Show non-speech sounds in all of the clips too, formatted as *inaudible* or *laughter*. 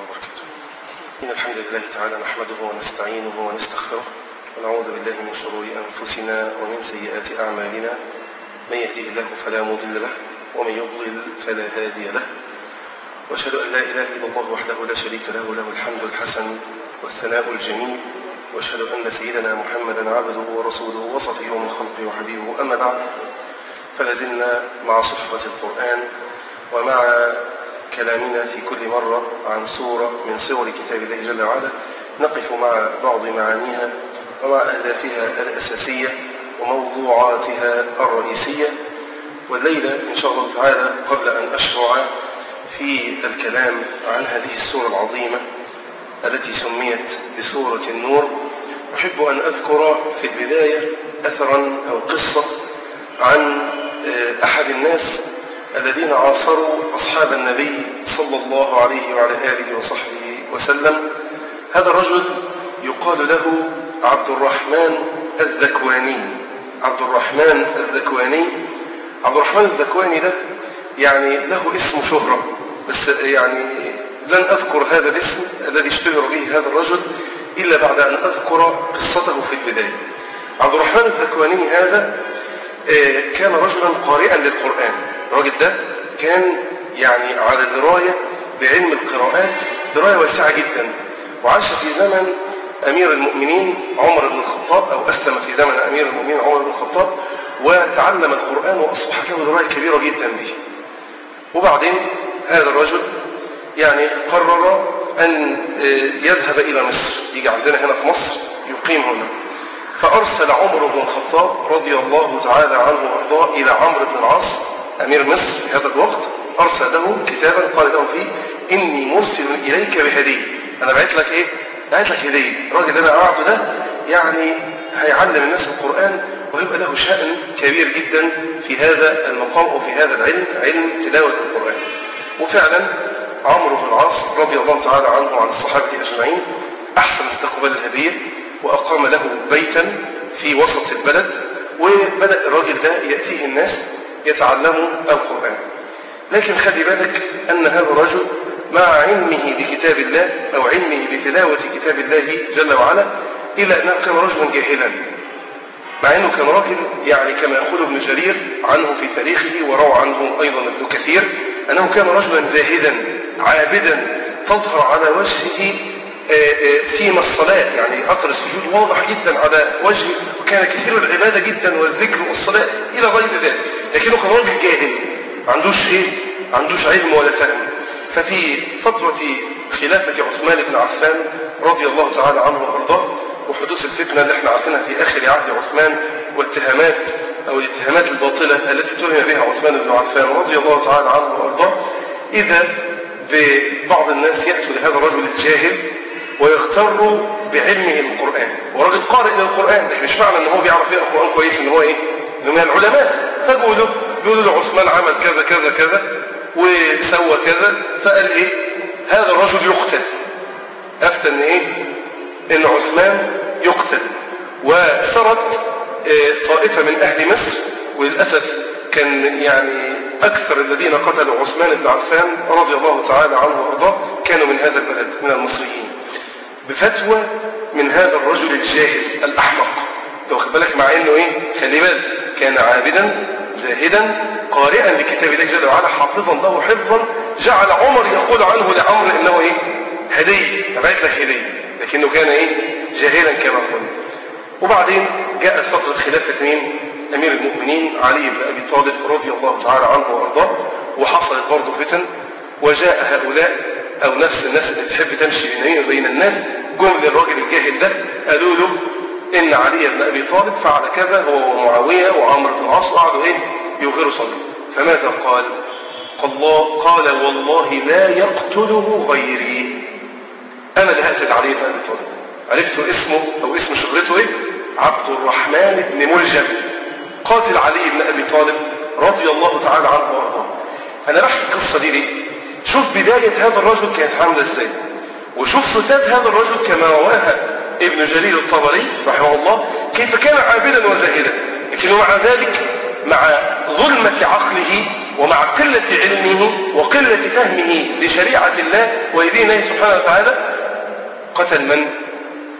وبركاته إن الحمد لله تعالى نحمده ونستعينه ونستغفره ونعوذ بالله من شرور أنفسنا ومن سيئات أعمالنا. من يهده الله فلا مضل له ومن يضلل فلا هادي له. وأشهد أن لا إله إلا الله وحده لا شريك له له الحمد الحسن والثناء الجميل. وأشهد أن سيدنا محمدا عبده ورسوله وصفيه من خلقه وحبيبه. أما بعد فلازلنا مع صحبة القرآن ومع كلامنا في كل مرة عن سورة من سور كتاب الله جل وعلا. نقف مع بعض معانيها ومع أهدافها الأساسية وموضوعاتها الرئيسية. والليلة إن شاء الله تعالى قبل أن أشرع في الكلام عن هذه السورة العظيمة التي سميت بسورة النور. أحب أن أذكر في البداية أثرا أو قصة عن أحد الناس الذين عاصروا أصحاب النبي صلى الله عليه وعلى آله وصحبه وسلم. هذا الرجل يقال له عبد الرحمن الذكواني. عبد الرحمن الذكواني. عبد الرحمن الذكواني ده يعني له اسم شهرة بس يعني لن أذكر هذا الاسم الذي اشتهر به هذا الرجل إلا بعد أن أذكر قصته في البداية. عبد الرحمن الذكواني هذا كان رجلا قارئا للقرآن. الراجل ده كان يعني على دراية بعلم القراءات دراية واسعة جدا وعاش في زمن أمير المؤمنين عمر بن الخطاب أو أسلم في زمن أمير المؤمنين عمر بن الخطاب وتعلم القرآن وأصبحت له دراية كبيرة جدا به. وبعدين هذا الرجل يعني قرر أن يذهب إلى مصر يجي عندنا هنا في مصر يقيم هنا. فأرسل عمر بن الخطاب رضي الله تعالى عنه وأرضاه إلى عمرو بن العاص أمير مصر في هذا الوقت أرسل له كتابا قال له فيه إني مرسل إليك بهدية أنا بعت لك إيه؟ بعت لك هدية. الراجل اللي أنا أعطه ده يعني هيعلم الناس القرآن ويبقى له شأن كبير جدا في هذا المقام وفي هذا العلم علم تلاوة القرآن. وفعلا عمرو بن العاص رضي الله تعالى عنه وعن الصحابة أجمعين أحسن استقبال الهدية وأقام له بيتا في وسط البلد وبدأ الراجل ده يأتيه الناس يتعلموا القرآن. لكن خلي بالك أن هذا الرجل مع علمه بكتاب الله أو علمه بتلاوة كتاب الله جل وعلا إلا أنه كان رجلا جاهلا. مع أنه كان راجل يعني كما يقول ابن جرير عنه في تاريخه وروى عنه أيضا ابن كثير أنه كان رجلا زاهدا عابدا تظهر على وجهه سيما الصلاة. يعني أثر السجود واضح جدا على وجهه وكان كثير العبادة جدا والذكر والصلاة إلى غير ذلك. لكنه كان راجل جاهل ما عندوش إيه؟ ما عندوش علم ولا فهم. ففي فترة خلافة عثمان بن عفان رضي الله تعالى عنه وأرضاه وحدوث الفتنة اللي إحنا عارفينها في آخر عهد عثمان والاتهامات أو الاتهامات الباطلة التي اتهم بها عثمان بن عفان رضي الله تعالى عنه وأرضاه. إذا ببعض الناس يأتوا لهذا الرجل الجاهل ويغتروا بعلمه القرآن. وراجل قارئ للقرآن مش معنى إن هو بيعرف يقرأ القرآن كويس إن هو إيه؟ من العلماء فقولوا بيقولوا له عثمان عمل كذا كذا كذا وسوى كذا فقال إيه؟ هذا الرجل يقتل. افتى إن إيه؟ إن عثمان يقتل. وسرت طائفة من أهل مصر وللأسف كان يعني أكثر الذين قتلوا عثمان بن عفان رضي الله تعالى عنه وأرضاه كانوا من هذا البلد من المصريين. بفتوى من هذا الرجل الجاهل الأحمق. واخد بالك؟ مع إنه إيه؟ خلي بالك. كان عابدا زاهدا قارئا لكتاب الله جل وعلا حافظا له حفظا جعل عمر يقول عنه لعمر إنه إيه؟ هديه ابعت لك هديه لكنه كان إيه؟ جاهلا كما قلنا وبعدين جاءت فترة خلافه مين أمير المؤمنين علي بن أبي طالب رضي الله تعالى عنه وأرضاه وحصلت برضه فتن وجاء هؤلاء أو نفس الناس اللي بتحب تمشي بين الناس جم للراجل الجاهل ده قالوا له إن علي بن أبي طالب فعل كذا هو ومعاوية وعمرو بن العاص وقعدوا إيه؟ يغيروا صدره فماذا قال؟ قال والله لا يقتله غيري. أنا اللي هقتل علي بن أبي طالب. عرفتوا اسمه أو اسم شهرته إيه؟ عبد الرحمن بن ملجم. قاتل علي بن أبي طالب رضي الله تعالى عنه وأرضاه. أنا بحكي القصة دي ليه؟ شوف بداية هذا الرجل كانت عاملة إزاي. وشوف صفات هذا الرجل كما رواها ابن جرير الطبري رحمه الله كيف كان عابدا وزاهدا. لكنه مع ذلك مع ظلمة عقله ومع قلة علمه وقلة فهمه لشريعة الله ودين الله سبحانه وتعالى قتل من؟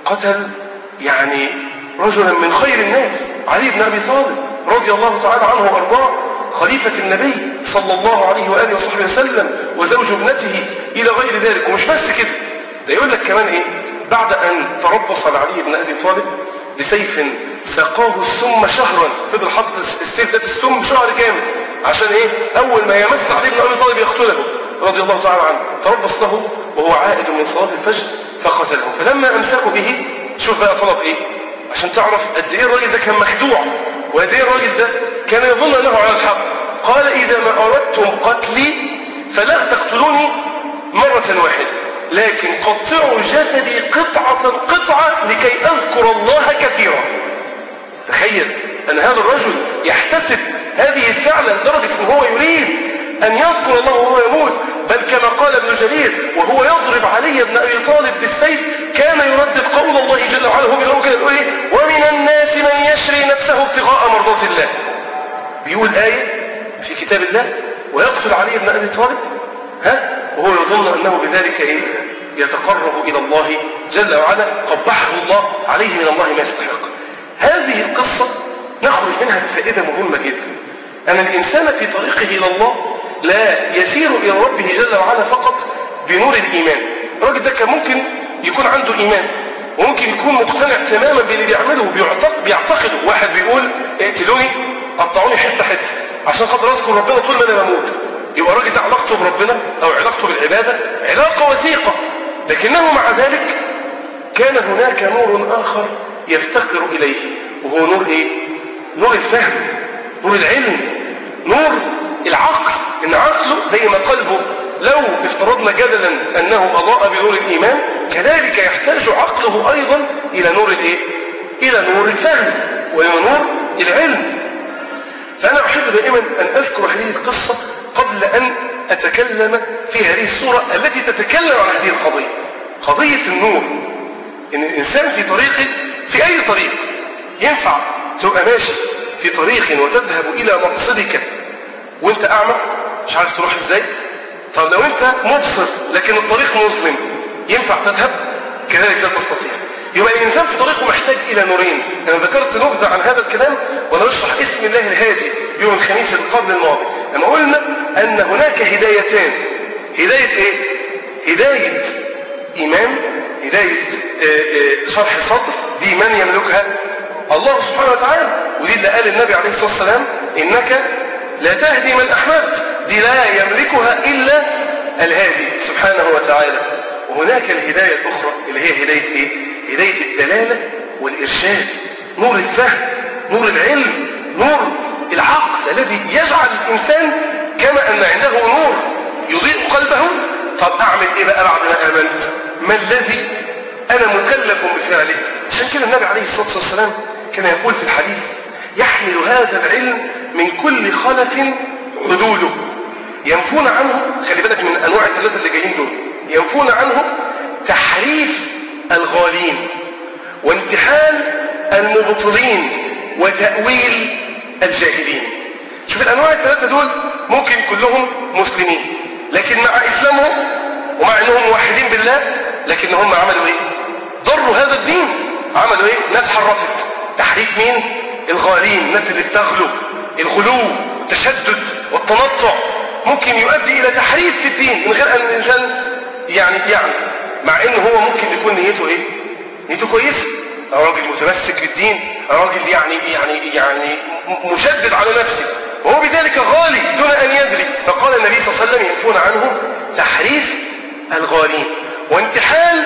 قتل يعني رجلا من خير الناس علي بن أبي طالب رضي الله تعالى عنه وأرضاه خليفة النبي صلى الله عليه وآله وصحبه وسلم وزوج ابنته إلى غير ذلك. ومش بس كده ده يقول لك كمان إيه؟ بعد أن تربص على علي بن أبي طالب بسيف سقاه السم شهرا. فضل حاطط السيف ده في السم شهر كامل. عشان إيه؟ أول ما يمس علي بن أبي طالب يقتله رضي الله تعالى عنه. تربص له وهو عائد من صلاة الفجر فقتله. فلما امسكوا به شوف بقى طلب إيه؟ عشان تعرف قد إيه الراجل ده كان مخدوع وقد إيه الراجل ده كان يظن أنه على الحق. قال إذا ما أردتم قتلي فلا تقتلوني مرة واحدة. لكن قطعوا جسدي قطعة قطعة لكي أذكر الله كثيرا. تخيل أن هذا الرجل يحتسب هذه الفعلة لدرجة أن هو يريد أن يذكر الله وهو يموت. بل كما قال ابن جرير وهو يضرب علي بن أبي طالب بالسيف كان يردد قول الله جل وعلا هو بيضربه كده إيه؟ ومن الناس من يشري نفسه ابتغاء مرضات الله. بيقول آية في كتاب الله ويقتل علي بن أبي طالب؟ ها؟ وهو يظن أنه بذلك إيه؟ يتقرب إلى الله جل وعلا قبحه الله عليه من الله ما يستحق. هذه القصة نخرج منها بفائدة مهمة جدا. أن الإنسان في طريقه إلى الله لا يسير إلى ربه جل وعلا فقط بنور الإيمان. الراجل ده كان ممكن يكون عنده إيمان وممكن يكون مقتنع تماما باللي بيعمله بيعتقده. واحد بيقول اقتلوني قطعوني حتة حتة عشان خاطر أذكر ربنا طول ما أنا بموت. يبقى الراجل ده علاقته بربنا أو علاقته بالعبادة علاقة وثيقة لكنه مع ذلك كان هناك نور آخر يفتقر إليه وهو نور إيه؟ نور الفهم نور العلم نور العقل إن عقله زي ما قلبه لو افترضنا جدلا أنه أضاء بنور الإيمان كذلك يحتاج عقله أيضا إلى نور الإيه؟ إلى نور الفهم وإلى نور العلم فأنا أحب دائما أن أذكر هذه القصة قبل أن أتكلم في هذه الصورة التي تتكلم عن هذه القضية. قضية النور. إن الإنسان في طريقه في أي طريق ينفع. تبقى ماشي في طريق وتذهب إلى مقصدك وأنت أعمى. مش عارف تروح إزاي. طب لو أنت مبصر لكن الطريق مظلم ينفع تذهب؟ كذلك لا تستطيع. يبقى الإنسان في طريقه محتاج إلى نورين. أنا ذكرت نبذة عن هذا الكلام وأنا بشرح اسم الله الهادي يوم الخميس القرن الماضي. لما قلنا أن هناك هدايتان هداية إيه؟ هداية إيمان هداية شرح صدر دي من يملكها؟ الله سبحانه وتعالى. ودي اللي قال النبي عليه الصلاة والسلام إنك لا تهدي من أحببت. دي لا يملكها إلا الهادي سبحانه وتعالى. وهناك الهداية الأخرى اللي هي هداية إيه؟ هداية الدلالة والإرشاد. نور الفهم نور العلم نور العقل الذي يجعل الإنسان كما أن عنده نور يضيء قلبه؟ طب أعمل إيه بقى بعد ما آمنت؟ ما الذي أنا مكلف بفعله؟ عشان كده النبي عليه الصلاة والسلام كان يقول في الحديث يحمل هذا العلم من كل خلف حدوده. ينفون عنه خلي بالك من أنواع الثلاثة اللي جايين دول ينفون عنه تحريف الغالين وانتحال المبطلين وتأويل الجاهلين. شوف الأنواع الثلاثة دول ممكن كلهم مسلمين لكن مع إسلامهم ومع أنهم موحدين بالله لكن هم عملوا إيه؟ ضروا هذا الدين. عملوا إيه؟ ناس حرفت. تحريف مين؟ الغالين الناس اللي بتغلو. الغلو التشدد والتنطع. ممكن يؤدي إلى تحريف في الدين من غير أن الإنسان يعني يعني مع أنه هو ممكن يكون نيته إيه؟ نيته كويسة. راجل متمسك بالدين راجل يعني يعني يعني مشدد على نفسه. وهو بذلك غالي دون أن يدري. فقال النبي صلى الله عليه وسلم ينفون عنه تحريف الغالين. وانتحال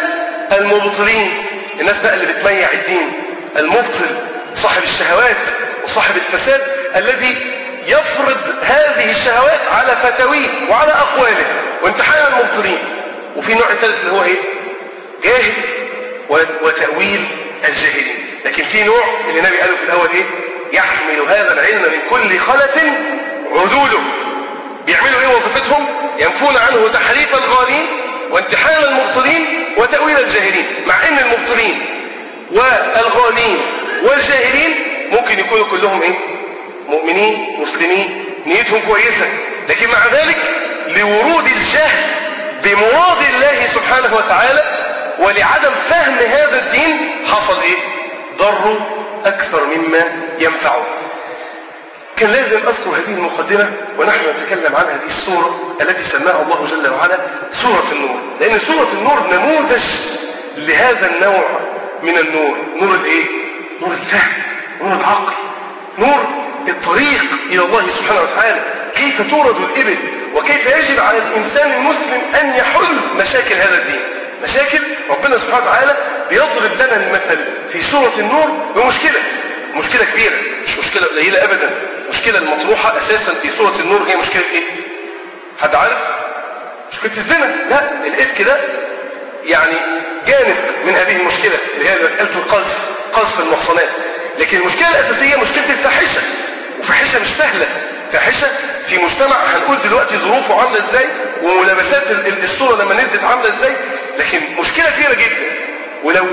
المبطلين الناس بقى اللي بتميع الدين. المبطل صاحب الشهوات وصاحب الفساد الذي يفرض هذه الشهوات على فتاويه وعلى أقواله. وانتحال المبطلين وفي النوع الثالث اللي هو إيه؟ جاهل وتأويل. الجاهلين. لكن في نوع اللي النبي قاله في الأول إيه؟ يحمل هذا العلم من كل خلف عدوله بيعملوا إيه وظيفتهم؟ ينفون عنه تحريف الغالين وانتحال المبطلين وتأويل الجاهلين. مع إن المبطلين والغالين والجاهلين ممكن يكونوا كلهم إيه؟ مؤمنين مسلمين. نيتهم كويسة. لكن مع ذلك لورود الجهل بمراد الله سبحانه وتعالى ولعدم فهم هذا الدين حصل إيه ضر أكثر مما ينفعه. كان لازم أذكر هذه المقدمة ونحن نتكلم عن هذه السورة التي سماها الله جل وعلا سورة النور. لأن سورة النور نموذج لهذا النوع من النور. نور الإيه؟ نور الفهم نور العقل نور الطريق إلى الله سبحانه وتعالى. كيف تورد الإبل؟ وكيف يجب على الإنسان المسلم أن يحل مشاكل هذا الدين؟ مشاكل ربنا سبحانه وتعالى بيضرب لنا المثل في سورة النور بمشكلة. مشكلة كبيرة مش مشكلة قليلة ابدا. المشكلة المطروحة أساسا في سورة النور هي مشكلة إيه؟ حد عارف؟ مشكلة الزنا. لا الإفك ده يعني جانب من هذه المشكلة اللي هي مسألة القذف قذف المحصنات. لكن المشكلة الأساسية مشكلة الفاحشة. وفاحشة مش سهلة. فاحشة في مجتمع هنقول دلوقتي ظروفه عاملة إزاي وملابسات الصورة لما نزلت عاملة إزاي. لكن مشكلة كبيرة جدا. ولو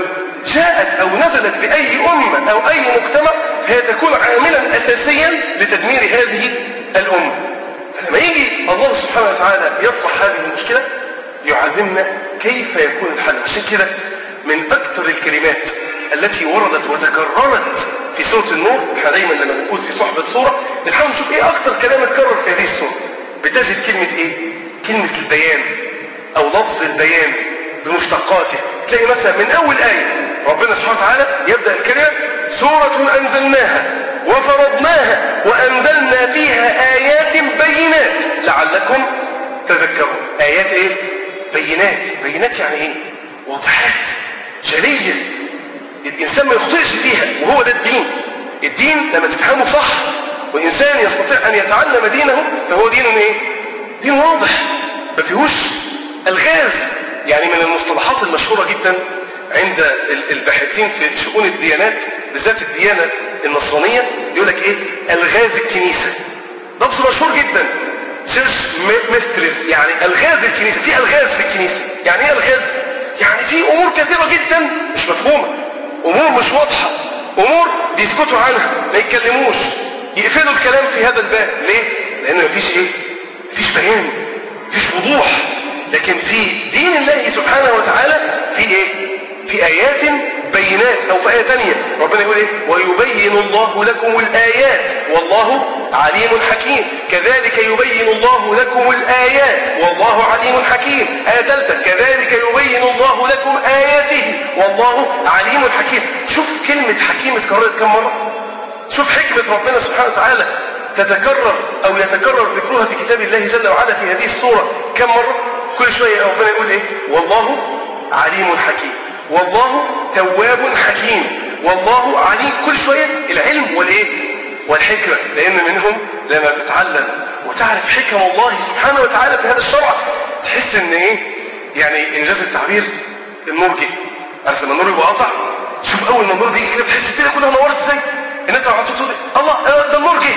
جاءت أو نزلت بأي أمة أو أي مجتمع هي تكون عاملا أساسيا لتدمير هذه الأمة. فلما يجي الله سبحانه وتعالى يطرح هذه المشكلة يعلمنا كيف يكون الحل. عشان كده من أكثر الكلمات التي وردت وتكررت في سورة النور إحنا دايما لما بنقول في صحبة سورة بنحاول نشوف إيه أكثر كلام اتكرر في هذه السورة. بتجد كلمة إيه؟ كلمة البيان أو لفظ البيان. بمشتقاته. تلاقي مثلا من أول آية ربنا سبحانه وتعالى يبدأ الكلمة سورة أنزلناها وفرضناها وأنزلنا فيها آيات بينات. لعلكم تذكرون. آيات إيه؟ بينات. بينات يعني إيه؟ واضحات. جلية. الإنسان ما يخطئش فيها وهو ده الدين. الدين لما تفهمه صح والإنسان يستطيع أن يتعلم دينه فهو دين إيه؟ دين واضح. ما فيهوش الغاز. يعني من المصطلحات المشهورة جدا عند الباحثين في شؤون الديانات بالذات الديانة النصرانية يقول لك إيه؟ ألغاز الكنيسة. لفظ مشهور جدا. church mysteries يعني ألغاز الكنيسة. في ألغاز في الكنيسة. يعني إيه ألغاز؟ يعني في أمور كثيرة جدا مش مفهومة. أمور مش واضحة. أمور بيسكتوا عنها. ما يتكلموش. يقفلوا الكلام في هذا الباب. ليه؟ لأن مفيش إيه؟ مفيش بيان. مفيش وضوح. لكن في دين الله سبحانه وتعالى في إيه؟ في آيات بينات أو في آية ثانية ربنا يقول إيه؟ ويبين الله لكم الآيات. والله عليم حكيم. كذلك يبين الله لكم الآيات. والله عليم حكيم. آية ثالثه كذلك يبين الله لكم آياته. والله عليم حكيم. شوف كلمة حكيم اتكررت كم مرة. شوف حكمة ربنا سبحانه وتعالى تتكرر أو يتكرر ذكرها في كتاب الله جل وعلا في هذه السورة كم مرة؟ كل شوية ربنا يقول إيه؟ والله عليم حكيم. والله تواب حكيم. والله عليم. كل شوية العلم والإيه؟ والحكمة. لأن منهم لما تتعلم وتعرف حكم الله سبحانه وتعالى في هذا الشرع تحس إن إيه؟ يعني إنجاز التعبير النور جه عارف لما النور يبقى قطع شوف أول ما النور بيجي كده بتحس الدنيا كلها نورت إزاي؟ الناس على طول تقول الله ده النور جه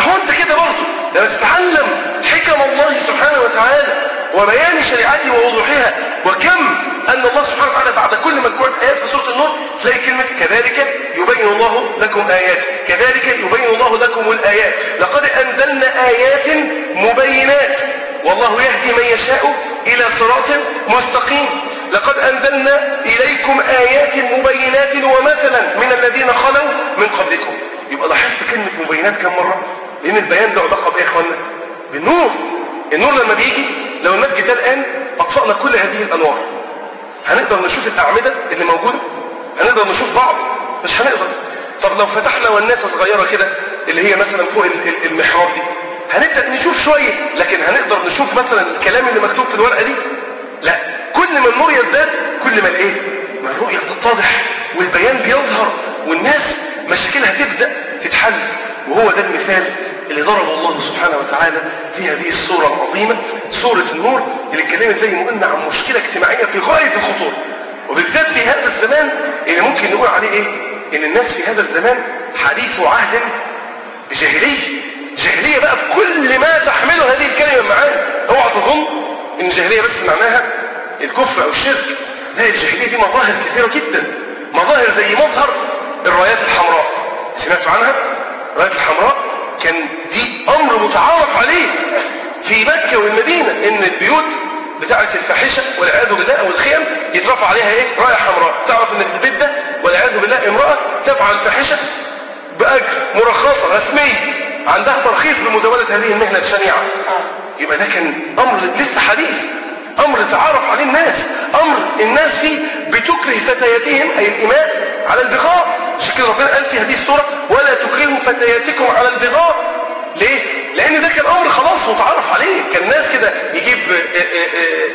اهو انت كده برضه. لما تتعلم حكم الله سبحانه وتعالى وبيان شريعته ووضوحها. وكم أن الله سبحانه وتعالى بعد كل مجموعة آيات في سورة النور تلاقي كلمة كذلك يبين الله لكم آيات كذلك يبين الله لكم الآيات. لقد أنزلنا آيات مبينات. والله يهدي من يشاء إلى صراط مستقيم. لقد أنزلنا إليكم آيات مبينات ومثلا من الذين خلوا من قبلكم. يبقى لاحظت كلمة مبينات كم مرة؟ لأن البيان له علاقة بإيه يا إخوانا؟ بالنور. النور لما بيجي لو المسجد ده الآن أطفأنا كل هذه الأنوار. هنقدر نشوف الأعمدة اللي موجودة؟ هنقدر نشوف بعض؟ مش هنقدر. طب لو فتحنا والناس صغيرة كده اللي هي مثلا فوق المحراب دي هنبدأ نشوف شوية لكن هنقدر نشوف مثلا الكلام اللي مكتوب في الورقة دي؟ لا. كل ما النور يزداد كل ما الإيه؟ ما الرؤية تتضح والبيان بيظهر والناس مشاكلها تبدأ تتحل. وهو ده المثال اللي ضربه الله سبحانه وتعالى في هذه السورة العظيمة سورة النور اللي اتكلمت زي ما قلنا عن مشكلة اجتماعية في غاية الخطورة. وبالذات في هذا الزمان اللي ممكن نقول عليه إيه؟ إن الناس في هذا الزمان حديث عهد بجاهلية جاهلية بقى بكل ما تحمله هذه الكلمة معانا. أوعى تظن إن الجاهلية بس معناها الكفر أو الشرك. لا الجاهلية دي مظاهر كثيرة جدا. مظاهر زي مظهر الرايات الحمراء. سمعتوا عنها؟ الرايات الحمراء؟ كان دي أمر متعارف عليه في مكة والمدينة إن البيوت بتاعة الفاحشة والعياذ بالله أو الخيم يترفع عليها إيه؟ راية حمراء. تعرف إن في البيت ده والعياذ بالله امرأة تفعل الفاحشة بأجر مرخصة رسمية عندها ترخيص بمزاولة هذه المهنة الشنيعة. يبقى ده كان أمر لسه حديث أمر تعرف عليه الناس أمر الناس فيه بتكره فتياتهم أي الاماء على البغاء عشان كده ربنا قال في هذه السوره ولا تكرهوا فتياتكم على البغاء ليه؟ لأن ده كان أمر خلاص متعارف عليه. كان ناس كده يجيب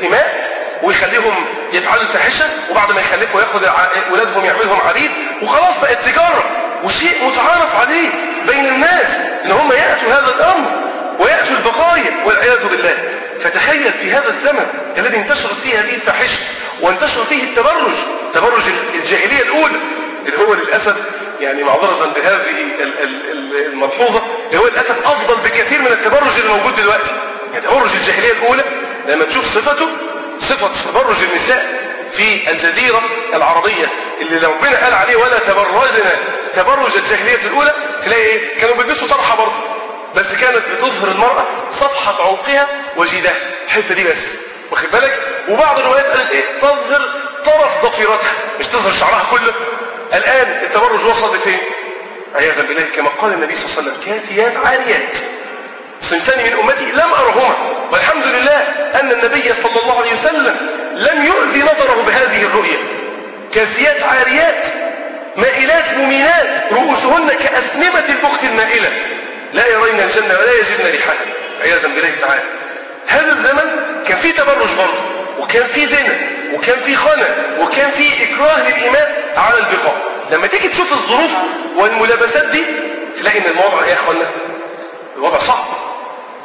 اماء ويخليهم يفعلوا الفاحشة وبعد ما يخلفوا ياخد ولادهم يعملهم عبيد وخلاص بقت تجارة. وشيء متعارف عليه بين الناس إن هم يأتوا هذا الأمر ويأتوا البقايا والعياذ بالله. فتخيل في هذا الزمن الذي انتشرت فيه هذه الفاحشة وانتشر فيه التبرج تبرج الجاهلية الأولى. اللي هو للأسف يعني معذرة بهذه الملحوظة اللي هو للأسف أفضل بكثير من التبرج اللي موجود دلوقتي. يعني تبرج الجاهلية الأولى لما تشوف صفته صفة تبرج النساء في الجزيرة العربية اللي ربنا قال عليه ولا تبرجنا تبرج الجاهلية الأولى تلاقي إيه؟ كانوا بيلبسوا طرحة برضه. بس كانت بتظهر المرأة صفحة عنقها وجدها الحتة دي بس. واخد بالك؟ وبعض الروايات قالت إيه؟ تظهر طرف ضفيرتها مش تظهر شعرها كله. الآن التبرج وصل لفين عياذا بالله كما قال النبي صلى الله عليه وسلم كاسيات عاريات. صنفان من أمتي لم أرهما. والحمد لله أن النبي صلى الله عليه وسلم لم يؤذي نظره بهذه الرؤية. كاسيات عاريات مائلات ممينات رؤوسهن كأسنمة البخت المائلة. لا يرين الجنة ولا يجدن ريحها. عياذا بالله تعالى. هذا الزمن كان فيه تبرج برضه وكان فيه زنا وكان فيه خنا وكان فيه إكراه للإيمان على البقاء. لما تيجي تشوف الظروف والملابسات دي تلاقي إن الموضوع يا إخوانا؟ الوضع صعب.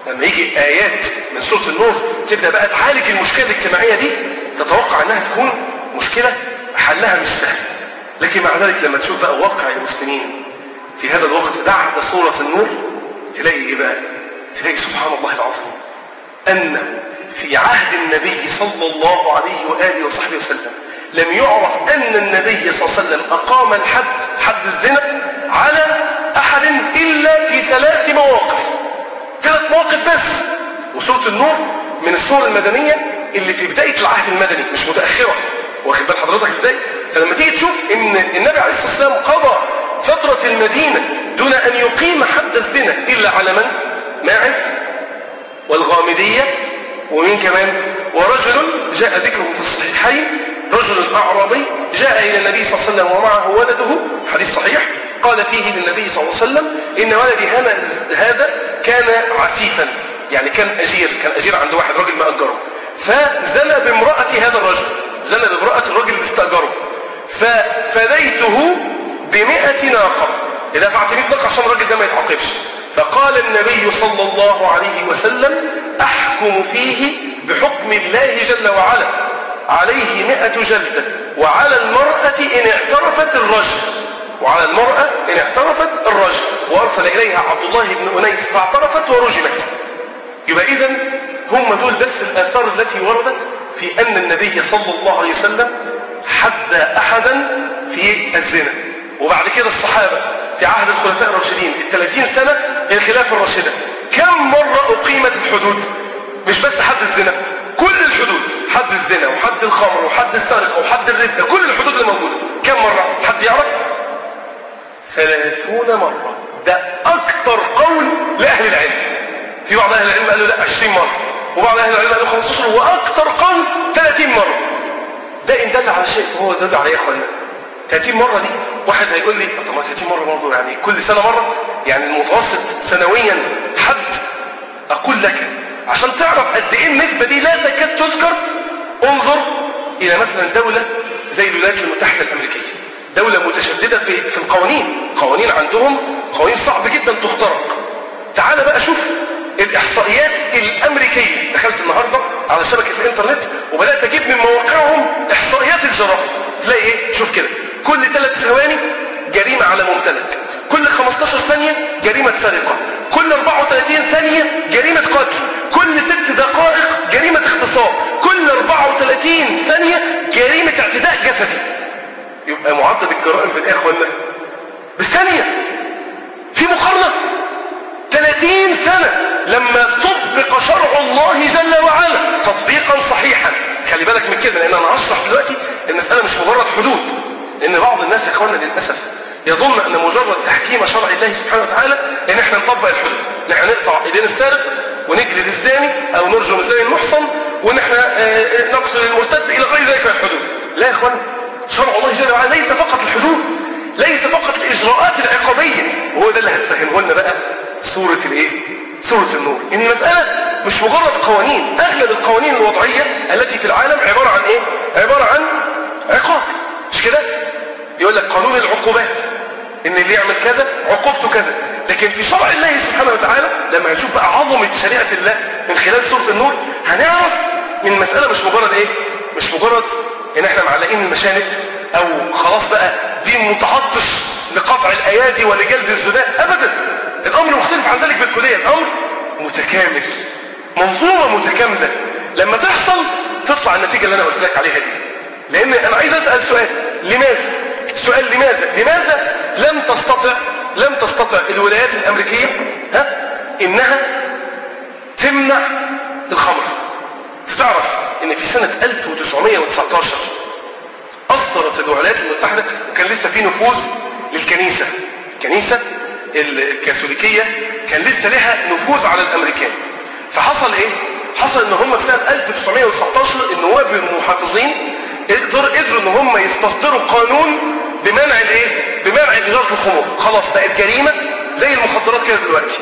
لما يجي آيات من سورة النور تبدأ بقى تعالج المشكلة الاجتماعية دي تتوقع إنها تكون مشكلة حلها مش سهل. لكن مع ذلك لما تشوف بقى واقع المسلمين في هذا الوقت بعد سورة النور تلاقي إيه بقى؟ تلاقي سبحان الله العظيم أن في عهد النبي صلى الله عليه وآله وصحبه وسلم لم يعرف أن النبي صلى الله عليه وسلم أقام الحد حد الزنا على أحد إلا في ثلاث مواقف ثلاث مواقف بس وسورة النور من السور المدنية اللي في بداية العهد المدني مش متأخرة واخد بال حضرتك إزاي فلما تيجي تشوف إن النبي عليه الصلاة والسلام قضى فترة المدينة دون أن يقيم حد الزنا إلا على من؟ ماعز والغامدية ومين كمان؟ ورجل جاء ذكره في الصحيحين رجل أعرابي جاء إلى النبي صلى الله عليه وسلم ومعه ولده حديث صحيح قال فيه للنبي صلى الله عليه وسلم إن ولدي هذا كان عسيفا يعني كان أجير كان أجير عند واحد راجل مأجره فزنى بامرأة هذا الرجل زنى بامرأة الرجل اللي استأجره. ففديته بمئة ناقة. إذا دفعت 100 ناقة عشان الراجل ده ما يتعاقبش. فقال النبي صلى الله عليه وسلم أحكم فيه بحكم الله جل وعلا. عليه مئة جلدة. وعلى المرأة إن اعترفت الرجل. وعلى المرأة إن اعترفت الرجل. وأرسل إليها عبد الله بن أنيس فاعترفت ورجمت يبقى إذا هم دول بس الآثار التي وردت في أن النبي صلى الله عليه وسلم حد أحدا في الزنا. وبعد كده الصحابة في عهد الخلفاء الراشدين الثلاثين سنة الخلافة الراشدة. كم مرة أقيمت الحدود؟ مش بس حد الزنا. كل الحدود حد الزنا وحد الخمر وحد السرقة وحد الردة كل الحدود اللي موجودة. كم مرة؟ حد يعرف؟ ثلاثون مرة. ده أكثر قول لأهل العلم. في بعض أهل العلم قالوا لا 20 مرة. وبعض أهل العلم قالوا 15 وأكثر قول 30 مرة. ده إن دل على شيء هو دل على إيه يا إخوانا 30 مرة دي واحد هيقول لي طب ما 30 مرة برضه يعني كل سنة مرة؟ يعني المتوسط سنويا حد أقول لك عشان تعرف قد إيه النسبة دي لا تكاد تذكر انظر إلى مثلا دولة زي الولايات المتحدة الأمريكية. دولة متشددة في, في القوانين. قوانين عندهم قوانين صعب جدا تخترق. تعال بقى شوف الإحصائيات الأمريكية. دخلت النهاردة على شبكة الإنترنت وبدأت أجيب من مواقعهم إحصائيات الجرائم تلاقي إيه؟ شوف كده. كل ثلاث ثواني جريمة على ممتلك. كل 15 ثانية جريمة سرقة. كل 34 ثانية جريمة قتل. كل ست دقائق جريمة اغتصاب. كل 34 ثانية جريمة اعتداء جسدي. يبقى معدل الجرائم يا اخوانا بالثانية. في مقارنة. 30 سنة لما طبق شرع الله جل وعلا. تطبيقا صحيحا. خلي بالك من كده لأن أنا هشرح دلوقتي المساله مش مجرد حدود. لأن بعض الناس يا اخوانا للأسف يظن أن مجرد تحكيم شرع الله سبحانه وتعالى إن إحنا نطبق الحدود ان إحنا نقطع إيدين السارق ونجلد الزاني أو نرجم الزاني المحصن وان إحنا آه، آه، نقتل المرتد إلى غير ذلك من الحدود. لا يا اخوانا شرع الله جل وعلا ليس فقط الحدود ليس فقط الإجراءات العقابية. وهو ده اللي هتفهمه لنا بقى سورة الإيه؟ سورة النور. إن المسألة مش مجرد قوانين. أغلب القوانين الوضعية التي في العالم عبارة عن إيه؟ عبارة عن عقاب. مش كده؟ يقول لك قانون العقوبات إن اللي يعمل كذا عقوبته كذا. لكن في شرع الله سبحانه وتعالى لما هنشوف بقى عظمة شريعة الله من خلال سورة النور هنعرف إن المسألة مش مجرد إيه؟ مش مجرد إن إحنا معلقين المشانق أو خلاص بقى دين متعطش لقطع الأيادي ولجلد الزنا ابدا. الأمر مختلف عن ذلك بالكلية. الأمر متكامل. منظومة متكاملة. لما تحصل تطلع النتيجة اللي أنا قلت لك عليها دي. لأن أنا عايز أسأل سؤال. لماذا؟ سؤال لماذا؟ لماذا لم تستطع لم تستطع الولايات الأمريكية ها إنها تمنع الخمر؟ تعرف إن في سنة 1919 أصدرت الولايات المتحدة وكان لسه في نفوذ للكنيسة. الكنيسة ال- الكاثوليكية كان لسه لها نفوذ على الأمريكان. فحصل إيه؟ حصل إن هم في سنة 1919 النواب المحافظين قدر قدروا ان هم يستصدروا قانون بمنع الايه؟ بمنع تجاره الخمور. خلاص بقت جريمة زي المخدرات كده دلوقتي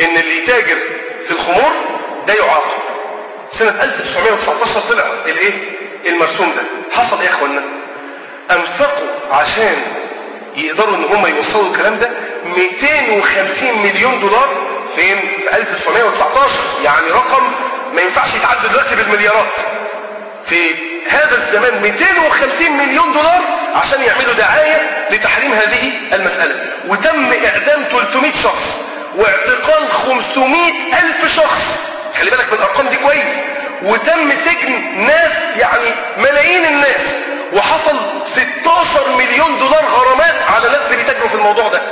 إن اللي يتاجر في الخمور ده يعاقب. سنة 1919 طلع الإيه؟ المرسوم ده. حصل إيه يا إخوانا؟ أنفقوا عشان يقدروا إن هم يوصلوا الكلام ده 250 مليون دولار فين؟ في 1919 يعني رقم ما ينفعش يتعدى دلوقتي بالمليارات. في هذا الزمان 250 مليون دولار عشان يعملوا دعاية لتحريم هذه المسألة. وتم إعدام 300 شخص واعتقال 500 ألف شخص. خلي بالك من الأرقام دي كويس. وتم سجن ناس يعني ملايين الناس. وحصل 16 مليون دولار غرامات على الناس اللي بيتاجروا في الموضوع ده.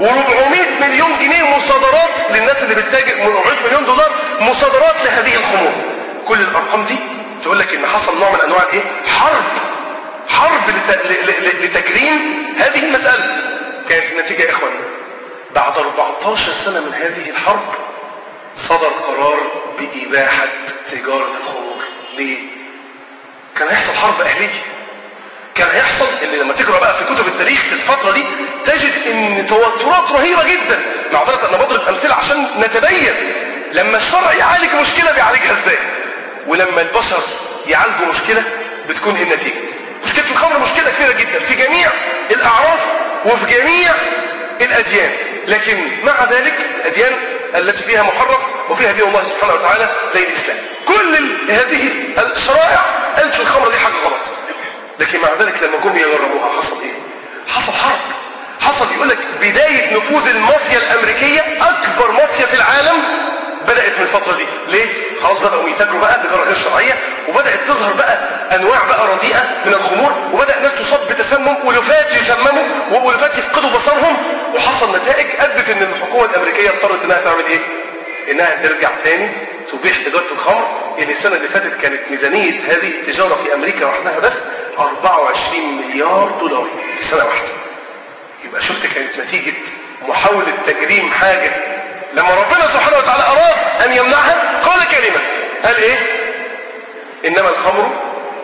و400 مليون جنيه مصادرات للناس اللي بتتاجر 400 مليون دولار مصادرات لهذه الخمور. كل الأرقام دي تقول لك إن حصل نوع من أنواع الايه حرب. حرب. لتجريم هذه المسألة. كانت النتيجة يا اخوان بعد 14 سنة من هذه الحرب صدر قرار بإباحة تجارة الخمور. ليه؟ كان هيحصل حرب أهلية. كان هيحصل إن لما تقرأ بقى في كتب التاريخ في الفترة دي تجد إن توترات رهيبة جدا. معذره أنا بضرب أمثلة عشان نتبين لما الشرع يعالج مشكلة بيعالجها إزاي. ولما البشر يعالجوا مشكلة بتكون إيه النتيجة. مشكلة الخمر مشكلة كبيرة جدا. في جميع الأعراف وفي جميع الأديان. لكن مع ذلك الأديان التي فيها محرف وفيها دين الله سبحانه وتعالى زي الإسلام. كل هذه الشرائع قالت الخمر دي حاجة غلط. لكن مع ذلك لما جم يجربوها حصل إيه؟ حصل حرب. حصل يقول لك بداية نفوذ المافيا الأمريكية أكبر مافيا في العالم بدأت من الفترة دي. ليه؟ خلاص بدأوا يتاجروا بقى تجارة غير شرعية وبدأت تظهر بقى أنواع بقى رديئة من الخمور وبدأ الناس تصاب بتسمم والوفات يسمموا والوفات يفقدوا بصرهم. وحصل نتائج أدت إن الحكومة الأمريكية اضطرت إنها تعمل إيه؟ إنها ترجع تاني تبيح تجارة الخمر. اللي السنة اللي فاتت كانت ميزانية هذه التجارة في أمريكا وحدها بس 24 مليار دولار في سنة واحدة. يبقى شفت كانت نتيجة محاولة تجريم حاجة لما ربنا سبحانه وتعالى أراد أن يمنعها قال كلمة. قال إيه؟ إنما الخمر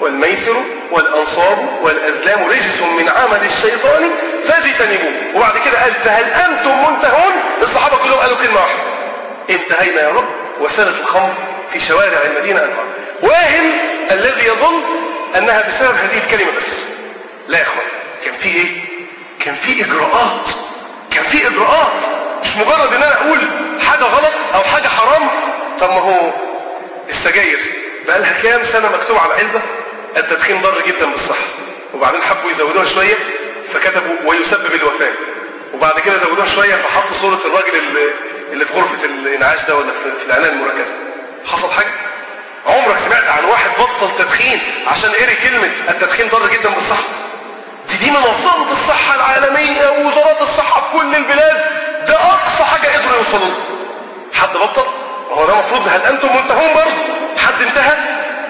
والميسر والأنصاب والأزلام رجس من عمل الشيطان فاجتنبوه. وبعد كده قال فهل أنتم منتهون؟ الصحابة كلهم قالوا كلمة واحدة. انتهينا يا رب وسالت الخمر في شوارع المدينة انهار واهم الذي يظن أنها بسبب هذه الكلمة بس. لا يا إخوان كان في إيه؟ كان في إجراءات. كان في إجراءات. مش مجرد إن أنا أقول حاجة غلط أو حاجة حرام طب ما هو السجاير بقى لها كام سنة مكتوب على علبة؟ التدخين ضار جدا بالصحة. وبعدين حبوا يزودوها شوية فكتبوا ويسبب الوفاة. وبعد كده زودوها شوية فحطوا صورة الراجل اللي, في غرفة الإنعاش ده ولا في العنايه المركزة. حصل حاجة؟ عمرك سمعت عن واحد بطل تدخين عشان قري كلمة التدخين ضار جدا بالصحة؟ دي دي منظمه الصحة العالمية ووزارات الصحة في كل البلاد. ده أقصى حاجة قدروا يوصلوا حد بطل؟ هو ده المفروض هل أنتم منتهون برضه؟ حد انتهى؟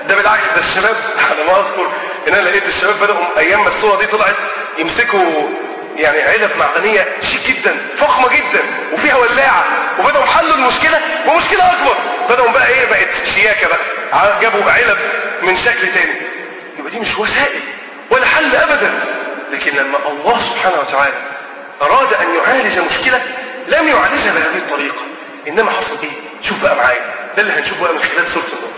ده بالعكس ده الشباب *laughs* على ما أذكر. إن أنا لقيت الشباب بدأوا أيام ما الصورة دي طلعت يمسكوا يعني علب معدنية شيك جدا فخمة جدا وفيها ولاعة وبدأوا حلوا المشكلة ومشكلة أكبر. بدأوا بقى إيه؟ بقت شياكة بقى. جابوا علب من شكل تاني. يبقى دي مش وسائل ولا حل ابدا. لكن لما الله سبحانه وتعالى أراد أن يعالج مشكله لم يعالجها بهذه الطريقة. إنما حصل إيه؟ شوف بقى معايا. ده اللي هنشوفه بقى من خلال سوره النور.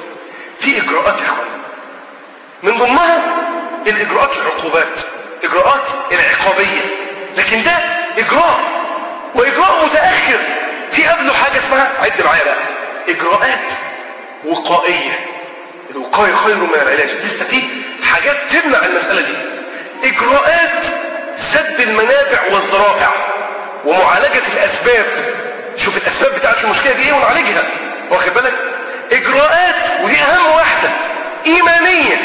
في إجراءات يا اخوانا من ضمنها الإجراءات العقوبات إجراءات العقابية. لكن ده إجراء وإجراء متأخر. في قبله حاجة اسمها عد معايا بقى إجراءات وقائية. الوقاية خير من العلاج. لسه في حاجات تمنع المسألة دي. إجراءات سد المنابع والذرائع ومعالجة الأسباب. شوف الأسباب بتاعت المشكلة دي إيه ونعالجها. واخد بالك؟ إجراءات ودي أهم واحدة. إيمانية.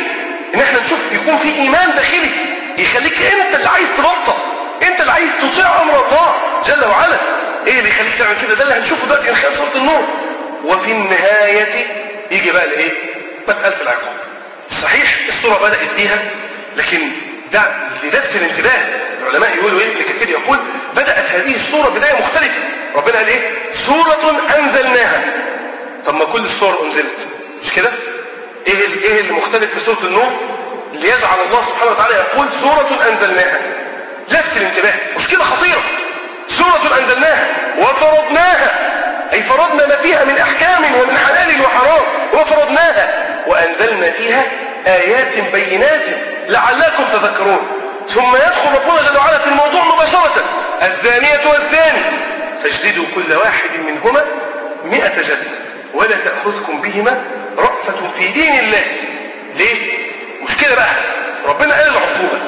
إن إحنا نشوف يكون في إيمان داخلي يخليك أنت اللي عايز تبطل. أنت اللي عايز تطيع أمر الله جل وعلا. إيه اللي يخليك تعمل كده؟ ده اللي هنشوفه دلوقتي من خلال سورة النور. وفي النهاية يجي بقى لإيه؟ مسألة العقاب. صحيح السوره بدأت بيها لكن ده للفت الانتباه. العلماء يقولوا إيه؟ لكثير يقول بدأت هذه السورة بداية مختلفة. ربنا قال إيه؟ سورة أنزلناها. طب ما كل السور أنزلت. مش كده؟ إيه إيه اللي مختلف في سورة النور؟ ليجعل الله سبحانه وتعالى يقول سورة أنزلناها. لفت الانتباه. مشكله خطيرة؟ سورة أنزلناها. وفرضناها. أي فرضنا ما فيها من أحكام ومن حلال وحرام. وفرضناها. وأنزلنا فيها آيات بينات لعلكم تذكرون. ثم يدخل ربنا جل وعلا في الموضوع مباشرة. الزانية والزاني. فاجلدوا كل واحد منهما مئة جلدة ولا تأخذكم بهما رأفة في دين الله. ليه؟ مشكلة بقى. ربنا قال العقوبة.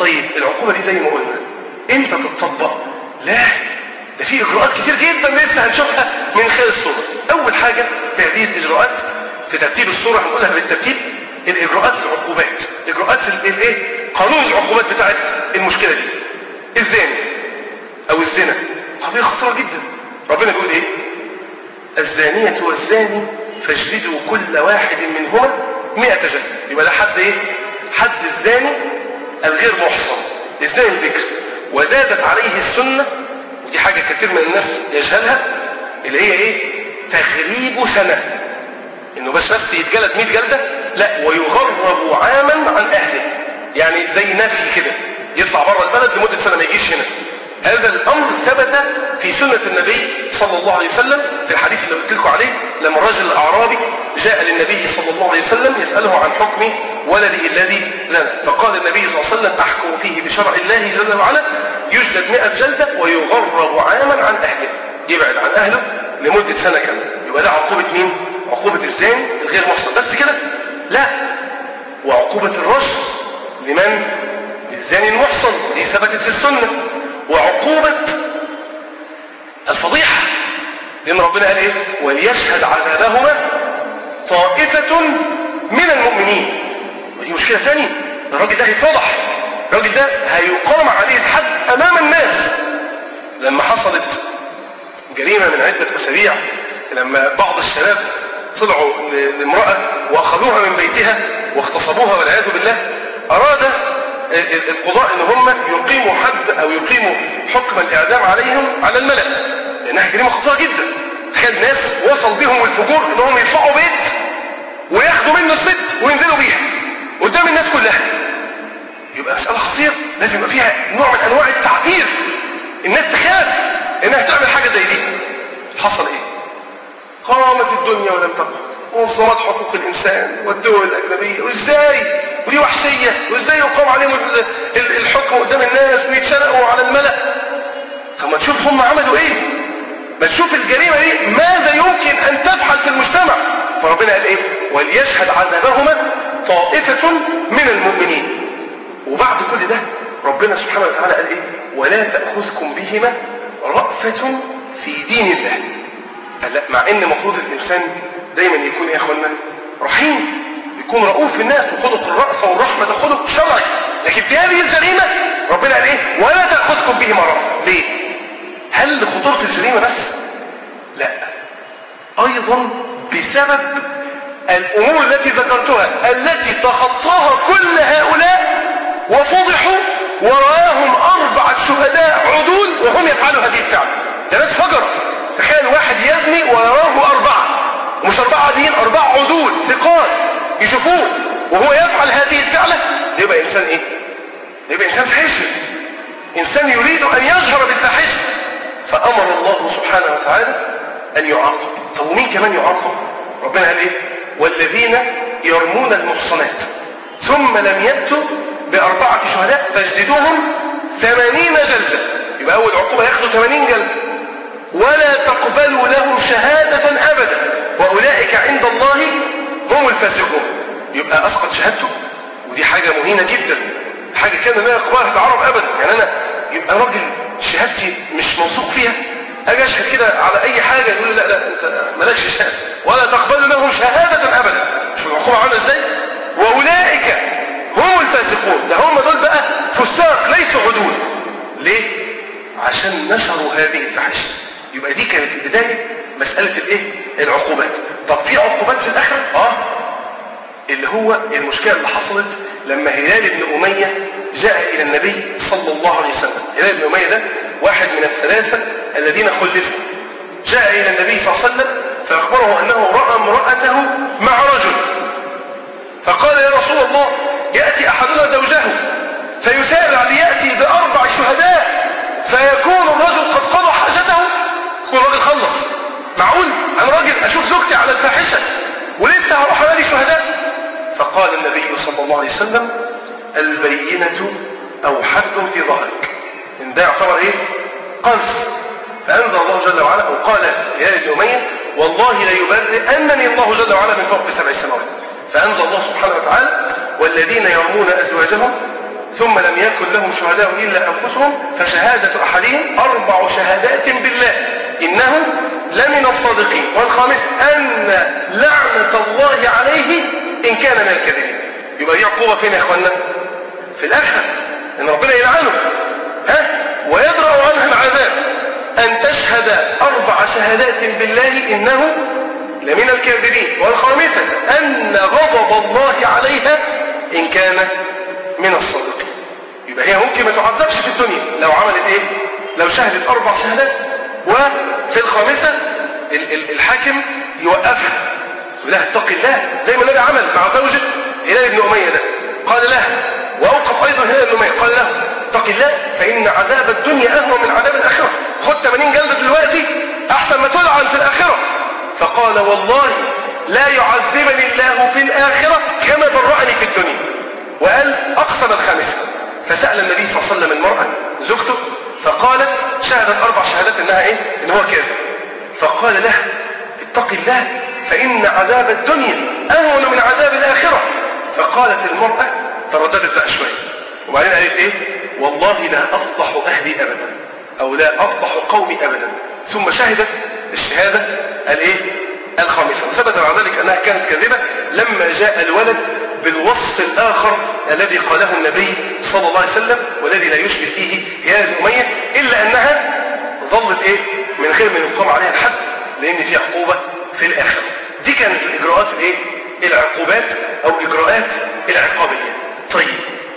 طيب العقوبة دي زي ما قلنا. إمتى تتطبق لا. ده في إجراءات كتير جدا لسه هنشوفها من خلال الصورة. أول حاجة في هذه الاجراءات في ترتيب الصورة هنقولها بالترتيب. الاجراءات العقوبات إجراءات الايه قانون العقوبات بتاعت المشكلة دي. الزاني أو الزنا. قضية خطيرة جدا. ربنا بيقول إيه؟ الزانية والزاني فاجلدوا كل واحد منهما مئة جلد. يبقى ده حد إيه؟ حد الزاني الغير محصن. الزاني البكر. وزادت عليه السنة ودي حاجة كتير من الناس يجهلها اللي هي إيه؟ تغريب سنة. إنه بس بس يتجلد 100 جلدة لا ويغرب عاما عن أهله. يعني زي نفي كده يطلع بره البلد لمدة سنة ما يجيش هنا. هذا الأمر ثبت في سنة النبي صلى الله عليه وسلم في الحديث اللي قلت لكم عليه لما الرجل الاعرابي جاء للنبي صلى الله عليه وسلم يسأله عن حكم ولده الذي زنى فقال النبي صلى الله عليه وسلم أحكم فيه بشرع الله جل وعلا يجلد 100 جلدة ويغرب عاما عن أهله. يبعد عن أهله لمدة سنة كاملة. يبقى ده عقوبة مين؟ عقوبة الزاني الغير محصن بس كده؟ لا. وعقوبة الرجل لمن؟ للزاني المحصن دي ثبتت في السنة. وعقوبة الفضيحة لأن ربنا قال إيه؟ وليشهد عذابهما طائفة من المؤمنين. ودي مشكلة ثانية. الراجل ده هيتفضح. الراجل ده هيقام عليه الحد أمام الناس. لما حصلت جريمة من عدة أسابيع لما بعض الشباب طلعوا لامرأة وأخذوها من بيتها واغتصبوها والعياذ بالله أراد القضاء إن هم يقيموا حد أو يقيموا حكم الإعدام عليهم على الملأ لأنها جريمه خطيرة جدا. تخيل ناس وصل بهم الفجور إنهم يدفعوا بيت وياخدوا منه الست وينزلوا بيها قدام الناس كلها. يبقى مسألة خطيرة. لازم يبقى فيها نوع من أنواع التعذير. الناس تخاف إنها تعمل حاجة زي دي. حصل إيه؟ قامت الدنيا ولم تقم. منظمات حقوق الإنسان والدول الأجنبية. وإزاي؟ ودي وحشية. وإزاي يقام عليهم الحكم قدام الناس ويتشنقوا على الملأ؟ طب ما تشوف هم عملوا إيه؟ ما تشوف الجريمة دي؟ ماذا يمكن أن تفعل في المجتمع؟ فربنا قال إيه؟ وليشهد عذابهما طائفة من المؤمنين. وبعد كل ده ربنا سبحانه وتعالى قال إيه؟ ولا تأخذكم بهما رأفة في دين الله. مع إن المفروض الإنسان دايما يكون يا إخوانا رحيم يكون رؤوف بالناس وخلق الرأفة والرحمة ده خلق شرعي لكن في هذه الجريمة ربنا قال إيه؟ ولا تأخذكم بهما رأفة. ليه؟ هل لخطورة الجريمة بس؟ لا. أيضا بسبب الأمور التي ذكرتها التي تخطاها كل هؤلاء وفضحوا ورآهم أربعة شهداء عدول وهم يفعلوا هذه الفعل. ده ناس فجر. تخيل واحد يزني ويراه أربعة. ومش أربعة عاديين أربعة عدول ثقات يشوفوه وهو يفعل هذه الفعلة. يبقى إنسان إيه؟ يبقى إنسان فاشل. إنسان يريد أن يجهر بالفاحشة. فأمر الله سبحانه وتعالى أن يعاقب. طب ومين كمان يعاقب؟ ربنا قال إيه؟ والذين يرمون المحصنات. ثم لم يأتوا بأربعة شهداء فاجلدوهم ثمانين جلدة. يبقى أول عقوبة ياخدوا ثمانين جلدة. ولا تقبلوا لهم شهادة أبدا. وأولئك عند الله هم الفاسقون. يبقى أسقط شهادته. ودي حاجة مهينة جدا. حاجة كان لا يقبلها العرب أبدا. يعني أنا يبقى راجل شهادتي مش موثوق فيها. أجي أشهد كده على أي حاجة يقول لا لا أنت مالكش شهادة. ولا تقبل لهم شهادة أبدا. شوف العقوبة عاملة إزاي. وأولئك هم الفاسقون. ده هم دول بقى فساق ليسوا عدول. ليه؟ عشان نشروا هذه الفاحشة. يبقى دي كانت البداية مسألة الايه؟ العقوبات. طب في عقوبات في الآخرة؟ آه. اللي هو المشكلة اللي حصلت لما هلال بن أمية جاء إلى النبي صلى الله عليه وسلم. هلال بن أمية ده واحد من الثلاثة الذين خلفوا. جاء إلى النبي صلى الله عليه وسلم فأخبره أنه رأى امرأته مع رجل. فقال يا رسول الله يأتي أحدنا زوجه فيسارع ليأتي بأربع شهداء فيكون الرجل قد قضى حاجته يكون الراجل خلص. معقول؟ أنا راجل أشوف زوجتي على الفاحشة. ولسه هروح ألاقي شهداء. فقال النبي صلى الله عليه وسلم البينة أو حد في ظهرك. إن ده يعتبر إيه؟ قذف. فأنزل الله جل وعلا أو قال يا والله لا يبرئ أنني الله جل وعلا من فوق سبع سماوات. فأنزل الله سبحانه وتعالى والذين يرمون أزواجهم ثم لم يكن لهم شهداء إلا أنفسهم فشهادة أحدهم أربع شهادات بالله. إنه لمن الصادقين. والخامس أن لعنة الله عليه إن كان من الكاذبين. يبقى دي عقوبة فين يا إخوانا؟ في الآخر إن ربنا يلعنه. ها؟ ويدرأ عنها العذاب. أن تشهد أربع شهادات بالله إنه لمن الكاذبين. والخامسة أن غضب الله عليها إن كان من الصادقين. يبقى هي ممكن ما تعذبش في الدنيا. لو عملت إيه؟ لو شهدت أربع شهادات. وفي الخامسة الحاكم يوقفها لها اتق الله. زي ما النبي عمل مع زوجة هلال بن أمية ده. قال لها وأوقف أيضا هلال بن أمية. قال له اتق الله فإن عذاب الدنيا أهون من عذاب الآخرة. خد 80 جلدة دلوقتي أحسن ما تلعن في الآخرة. فقال والله لا يعذبني الله في الآخرة كما برأني في الدنيا. وقال أقسم الخامسة. فسأل النبي صلى الله عليه وسلم المرأة زوجته فقالت شهدت أربع شهادات إنها إيه؟ إن هو كاذب. فقال لها اتق الله فإن عذاب الدنيا أهون من عذاب الآخرة. فقالت المرأة ترددت بقى شوية. وبعدين قالت إيه؟ والله لا أفضح أهلي أبدا أو لا أفضح قومي أبدا. ثم شهدت الشهادة الإيه؟ الخامسة. وثبت بعد ذلك أنها كانت كاذبة لما جاء الولد بالوصف الآخر الذي قاله النبي صلى الله عليه وسلم والذي لا يشبه فيه هلال أمية إلا أنها ظلت إيه؟ من غير ما يقام عليها الحد لأن في عقوبة في الآخرة دي كانت الإجراءات الإيه؟ العقوبات أو إجراءات العقابية. طيب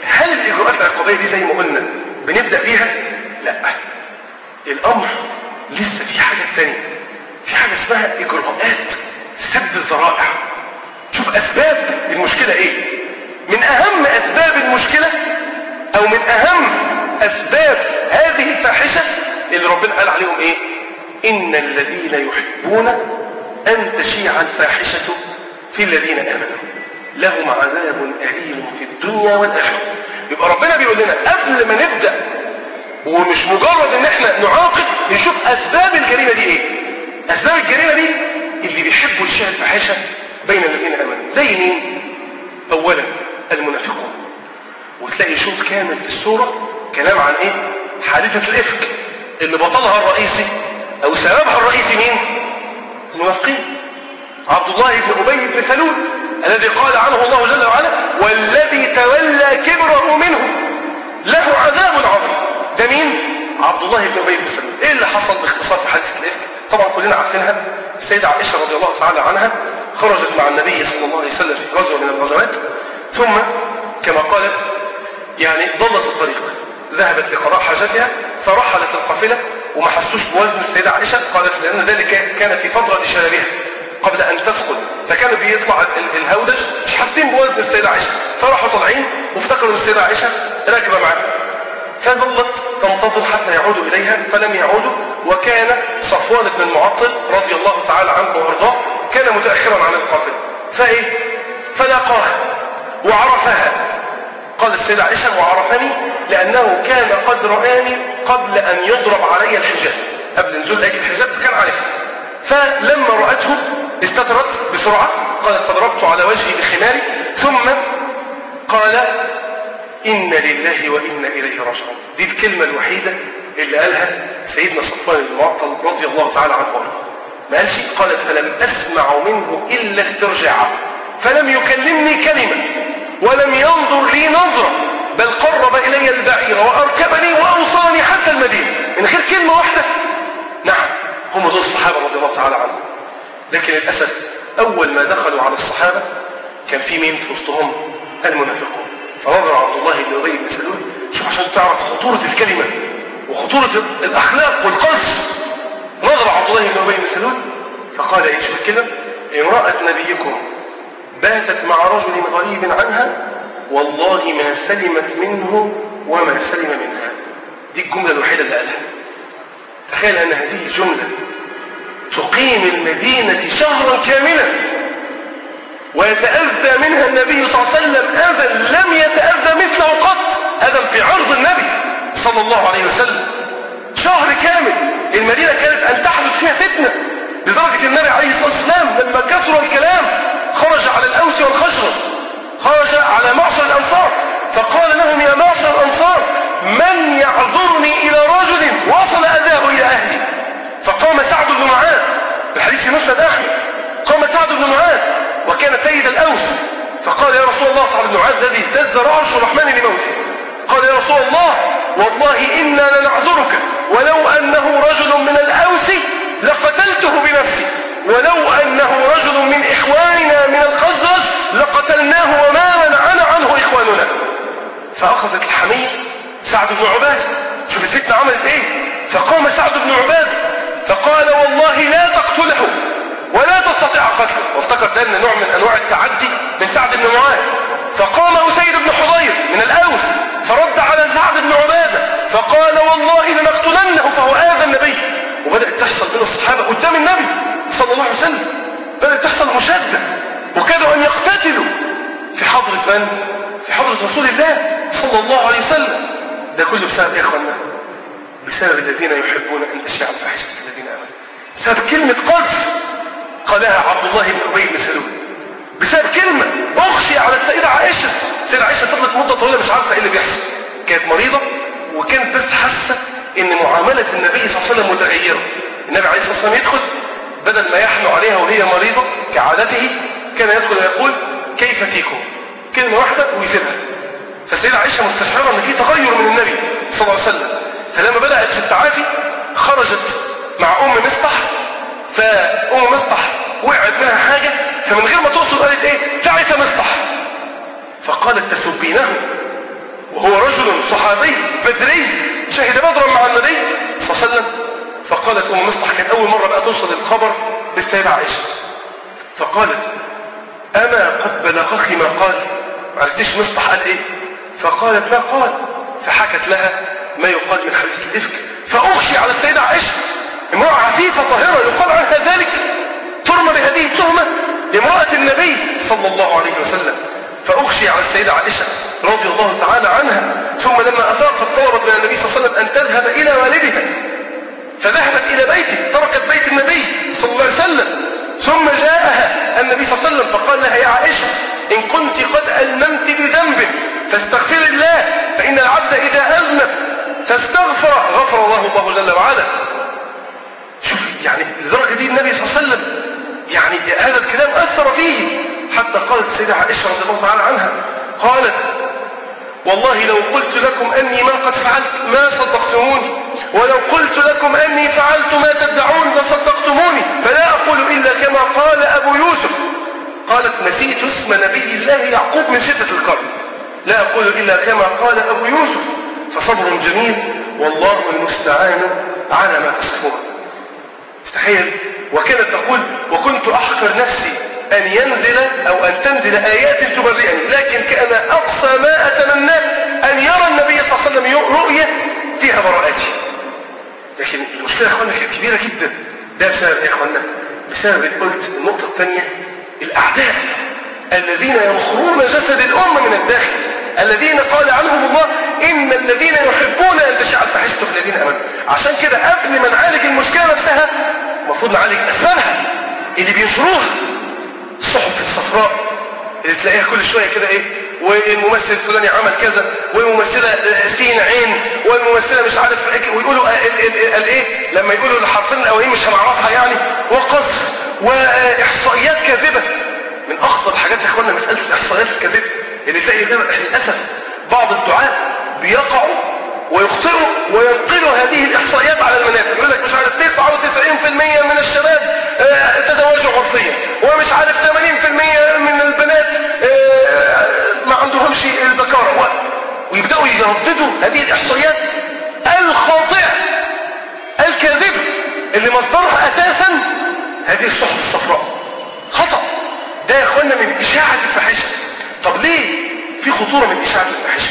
هل الإجراءات العقابية دي زي ما قلنا بنبدأ بيها؟ لا. الأمر لسه في حاجة تانية. في حاجة اسمها إجراءات سد الذرائع. شوف أسباب المشكلة إيه؟ من أهم أسباب المشكلة أو من أهم أسباب هذه الفاحشة اللي ربنا قال عليهم إيه؟ إن الذين يحبون أن تشيع الفاحشة في الذين آمنوا. لهم عذاب أليم في الدنيا والآخرة. يبقى ربنا بيقول لنا قبل ما نبدأ ومش مجرد إن إحنا نعاقب نشوف أسباب الجريمة دي إيه؟ أسباب الجريمة دي اللي بيحبوا الشيء الفاحشة بين الذين آمنوا. زي مين؟ اولا المنافقون. وتلاقي شوط كامل في السوره كلام عن إيه؟ حادثة الإفك اللي بطلها الرئيسي أو سببها الرئيسي مين؟ المنافقين. عبد الله بن أبي بن سلول الذي قال عنه الله جل وعلا والذي تولى كبره منهم له عذاب عظيم. ده مين؟ عبد الله بن أبي بن سلول. إيه اللي حصل باختصار في حادثة الإفك؟ طبعا كلنا عارفينها. السيدة عائشة رضي الله تعالى عنها خرجت مع النبي صلى الله عليه وسلم في غزوة من الغزوات. ثم كما قالت يعني ضلت الطريق ذهبت لقضاء حاجتها فرحلت القافلة وما حسوش بوزن السيدة عائشة. قالت لأن ذلك كان في فترة شبابها قبل أن تسقط. فكان بيطلع الهودج مش حاسين بوزن السيدة عائشة. فراحوا طالعين وافتكروا السيدة عائشة راكبة معاهم. فظلت تنتظر حتى يعودوا إليها فلم يعودوا. وكان صفوان بن المعطل رضي الله تعالى عنه وأرضاه كان متأخرا عن القافلة فإيه؟ فلاقاها وعرفها. قال السيدة عائشة وعرفني لأنه كان قد رآني قبل أن يضرب علي الحجاب. قبل نزول آية الحجاب فكان عارفها. فلما رأته استترت بسرعة قالت فضربت على وجهي بخماري. ثم قال إن لله وإنا إليه راجعون. دي الكلمة الوحيدة اللي قالها سيدنا صفوان المعطل رضي الله تعالى عنه وارضاه. ما قالش؟ قالت فلم أسمع منه إلا استرجاعا فلم يكلمني كلمة ولم ينظر لي نظرة بل قرب إلي البعير وأركبني وأوصاني حتى المدينة. من غير كلمة واحدة. نعم هم دول الصحابة رضي الله تعالى عنهم. لكن للأسف أول ما دخلوا على الصحابة كان في مين في وسطهم؟ المنافقون. فنظر عبد الله بن أبي بن سلول. شوف عشان تعرف خطورة الكلمة وخطورة الأخلاق والقذف نظر عبد الله بن أبي بن سلول. فقال إيه شوف الكلمة؟ امرأة نبيكم باتت مع رجل غريب عنها والله ما سلمت منه وما سلم منها. دي الجملة الوحيدة اللي قالها. تخيل أن هذه الجملة تقيم المدينة شهرا كاملا. ويتأذى منها النبي صلى الله عليه وسلم أذى لم يتأذى مثله قط. أذى في عرض النبي صلى الله عليه وسلم. شهر كامل المدينة كانت أن تحدث فيها فتنة لدرجة النبي عليه الصلاة والسلام لما كثر الكلام خرج على الأوس والخشرج خرج على معشر الأنصار. فقال لهم يا معشر الأنصار من يعذرني إلى رجل وصل أذاه إلى أهلي؟ فقام سعد بن معاذ. الحديث في مسند أحمد. قام سعد بن معاذ. وكان سيد الأوس. فقال يا رسول الله سعد بن معاذ الذي اهتز رعش الرحمن لموته قال يا رسول الله والله إنا لنعذرك. ولو أنه رجل من الأوس لقتلته بنفسي. ولو أنه رجل من إخواننا من الخزرج لقتلناه وما منعنا عنه إخواننا. فأخذت الحمية سعد بن عباد. شوف الفتنة عملت إيه؟ فقام سعد بن عباد فقال والله لا تقتله. ولا تستطيع قتله وافتكر ده ان نوع من أنواع التعدي من سعد بن معاذ. فقام أسيد بن حضير من الأوس فرد على سعد بن عبادة فقال والله لنقتلنه فهو آذى النبي. وبدأت تحصل بين الصحابة قدام النبي صلى الله عليه وسلم. بدأت تحصل مشادة وكادوا أن يقتتلوا. في حضرة من؟ في حضرة رسول الله صلى الله عليه وسلم. ده كله بسبب إيه يا اخوانا؟ بسبب الذين يحبون أن تشيع الفاحشة في الذين آمنوا. بسبب كلمة قذف. قالها عبد الله بن أبي بن سلول. بسبب كلمة أخشي على السيدة عائشة. السيدة عائشة فضلت مدة طويلة مش عارفة إيه اللي بيحصل. كانت مريضة وكانت بس حاسة إن معاملة النبي صلى الله عليه وسلم متغيره النبي عليه الصلاة والسلام يدخل بدل ما يحنو عليها وهي مريضة كعادته كان يدخل ويقول كيف تيكم كلمة واحدة ويسيبها. فالسيدة عائشة مستشعرة إن في تغير من النبي صلى الله عليه وسلم. فلما بدأت في التعافي خرجت مع أم مصطح فأم مصطح. وقعت منها حاجة فمن غير ما تقصد قالت إيه؟ تعس مصطح. فقالت تسبينه. وهو رجل صحابي بدري شهد بدرا مع النبي صلى الله عليه وسلم. فقالت أم مصطح كانت أول مرة بقى توصل الخبر للسيدة عائشة. فقالت أما قد بلغك ما قال. عرفتيش مصطح قال إيه؟ فقالت ما قال. فحكت لها ما يقال من حديث الإفك. فأخشي على السيدة عائشة امرأة عفيفة طاهرة يقال عنها ذلك ترمى بهذه التهمة لامرأة النبي صلى الله عليه وسلم. فأخشي على السيدة عائشة رضي الله تعالى عنها ثم لما أفاقت طلبت من النبي صلى الله عليه وسلم أن تذهب إلى والدها. فذهبت إلى بيته تركت بيت النبي صلى الله عليه وسلم. ثم جاءها النبي صلى الله عليه وسلم فقال لها يا عائشة إن كنت قد ألممت بذنب فاستغفر الله فإن العبد إذا أذنب فاستغفر. غفر الله الله جل وعلا. شوف يعني لدرجة دي النبي صلى الله عليه وسلم يعني هذا الكلام أثر فيه. حتى قالت السيدة عائشة رضي الله تعالى عنها قالت والله لو قلت لكم أني من قد فعلت ما صدقتموني ولو قلت لكم أني فعلت ما تدعون لصدقتموني فلا أقول إلا كما قال أبو يوسف. قالت نسيت اسم نبي الله يعقوب من شدة الكرب لا أقول إلا كما قال أبو يوسف. فصبر جميل والله المستعان على ما تصفون. تخيل وكانت تقول وكنت أحقر نفسي أن ينزل أو أن تنزل آيات تبرئني لكن كأن أقصى ما أتمناه أن يرى النبي صلى الله عليه وسلم رؤية فيها براءتي. لكن المشكلة يا أخوانا كانت كبيرة جدا. ده بسبب يا أخوانا بسبب قلت النقطة الثانية الأعداء الذين ينخرون جسد الأمة من الداخل. الذين قال عنهم الله إن الذين يحبون أن تشاء الفاحشة في الذين آمنوا. عشان كده قبل ما نعالج المشكلة نفسها المفروض نعالج أسبابها. اللي بينشروها. الصحف الصفراء. اللي تلاقيها كل شوية كده إيه والممثل الفلاني عمل كذا والممثلة سين عين والممثلة مش عارف ويقولوا قال إيه لما يقولوا الحرفين الاولين مش هنعرفها يعني وقصف وإحصائيات كاذبة. من أخطر الحاجات يا اخوانا مسألة الإحصائيات الكاذبة. اللي تلاقي للأسف بعض الدعاة بيقعوا ويخطئوا وينقلوا هذه الإحصائيات على المنابر يقول لك مش عارف 99% من الشباب تزوجوا عرفيا ومش عارف 80% من البنات ما عندهمش البكارة. ويبدأوا يرددوا هذه الإحصائيات الخاطئة الكاذبة اللي مصدرها أساسا هذه الصحف الصفراء. خطأ. ده يا إخوانا من إشاعة الفاحشة. طب ليه في خطورة من إشاعة الفاحشة؟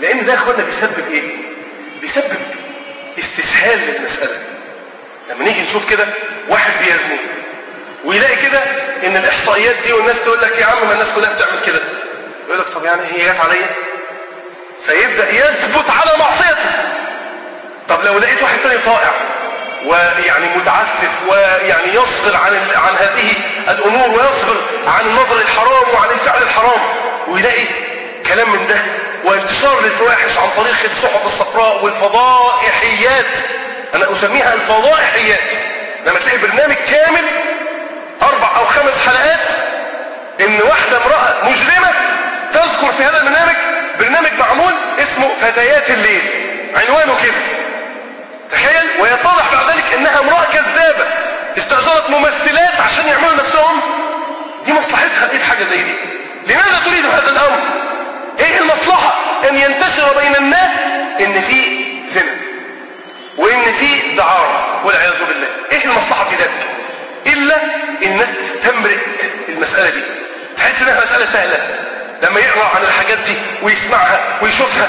لأن ده يا اخوانا بيسبب إيه؟ بيسبب استسهال للمسألة. لما نيجي نشوف كده واحد بيزني ويلاقي كده إن الإحصائيات دي والناس تقول لك يا عم ما الناس كلها بتعمل كده. يقول لك طب يعني هي جت عليا؟ فيبدأ يثبت على معصيته. طب لو لقيت واحد تاني طائع ويعني متعفف ويعني يصبر عن عن هذه الأمور ويصبر عن النظر الحرام وعن الفعل الحرام. ويلاقي كلام من ده. وانتشار للفواحش عن طريق الصحف الصفراء والفضائحيات. أنا أسميها الفضائحيات. لما تلاقي برنامج كامل أربع أو خمس حلقات إن واحدة امرأة مجرمة تذكر في هذا البرنامج برنامج معمول اسمه فتيات الليل. عنوانه كده. تخيل؟ ويتضح بعد ذلك إنها امرأة كذابة. استأجرت ممثلات عشان يعملوا نفسهم دي مصلحتها إيه في حاجة زي دي. لماذا تريد هذا الأمر؟ إيه المصلحة؟ أن ينتشر بين الناس إن في زنا وإن في دعارة والعياذ بالله. إيه المصلحة في ذلك؟ إلا الناس تستمرئ المسألة دي. تحس إنها مسألة سهلة. لما يقرأ عن الحاجات دي ويسمعها ويشوفها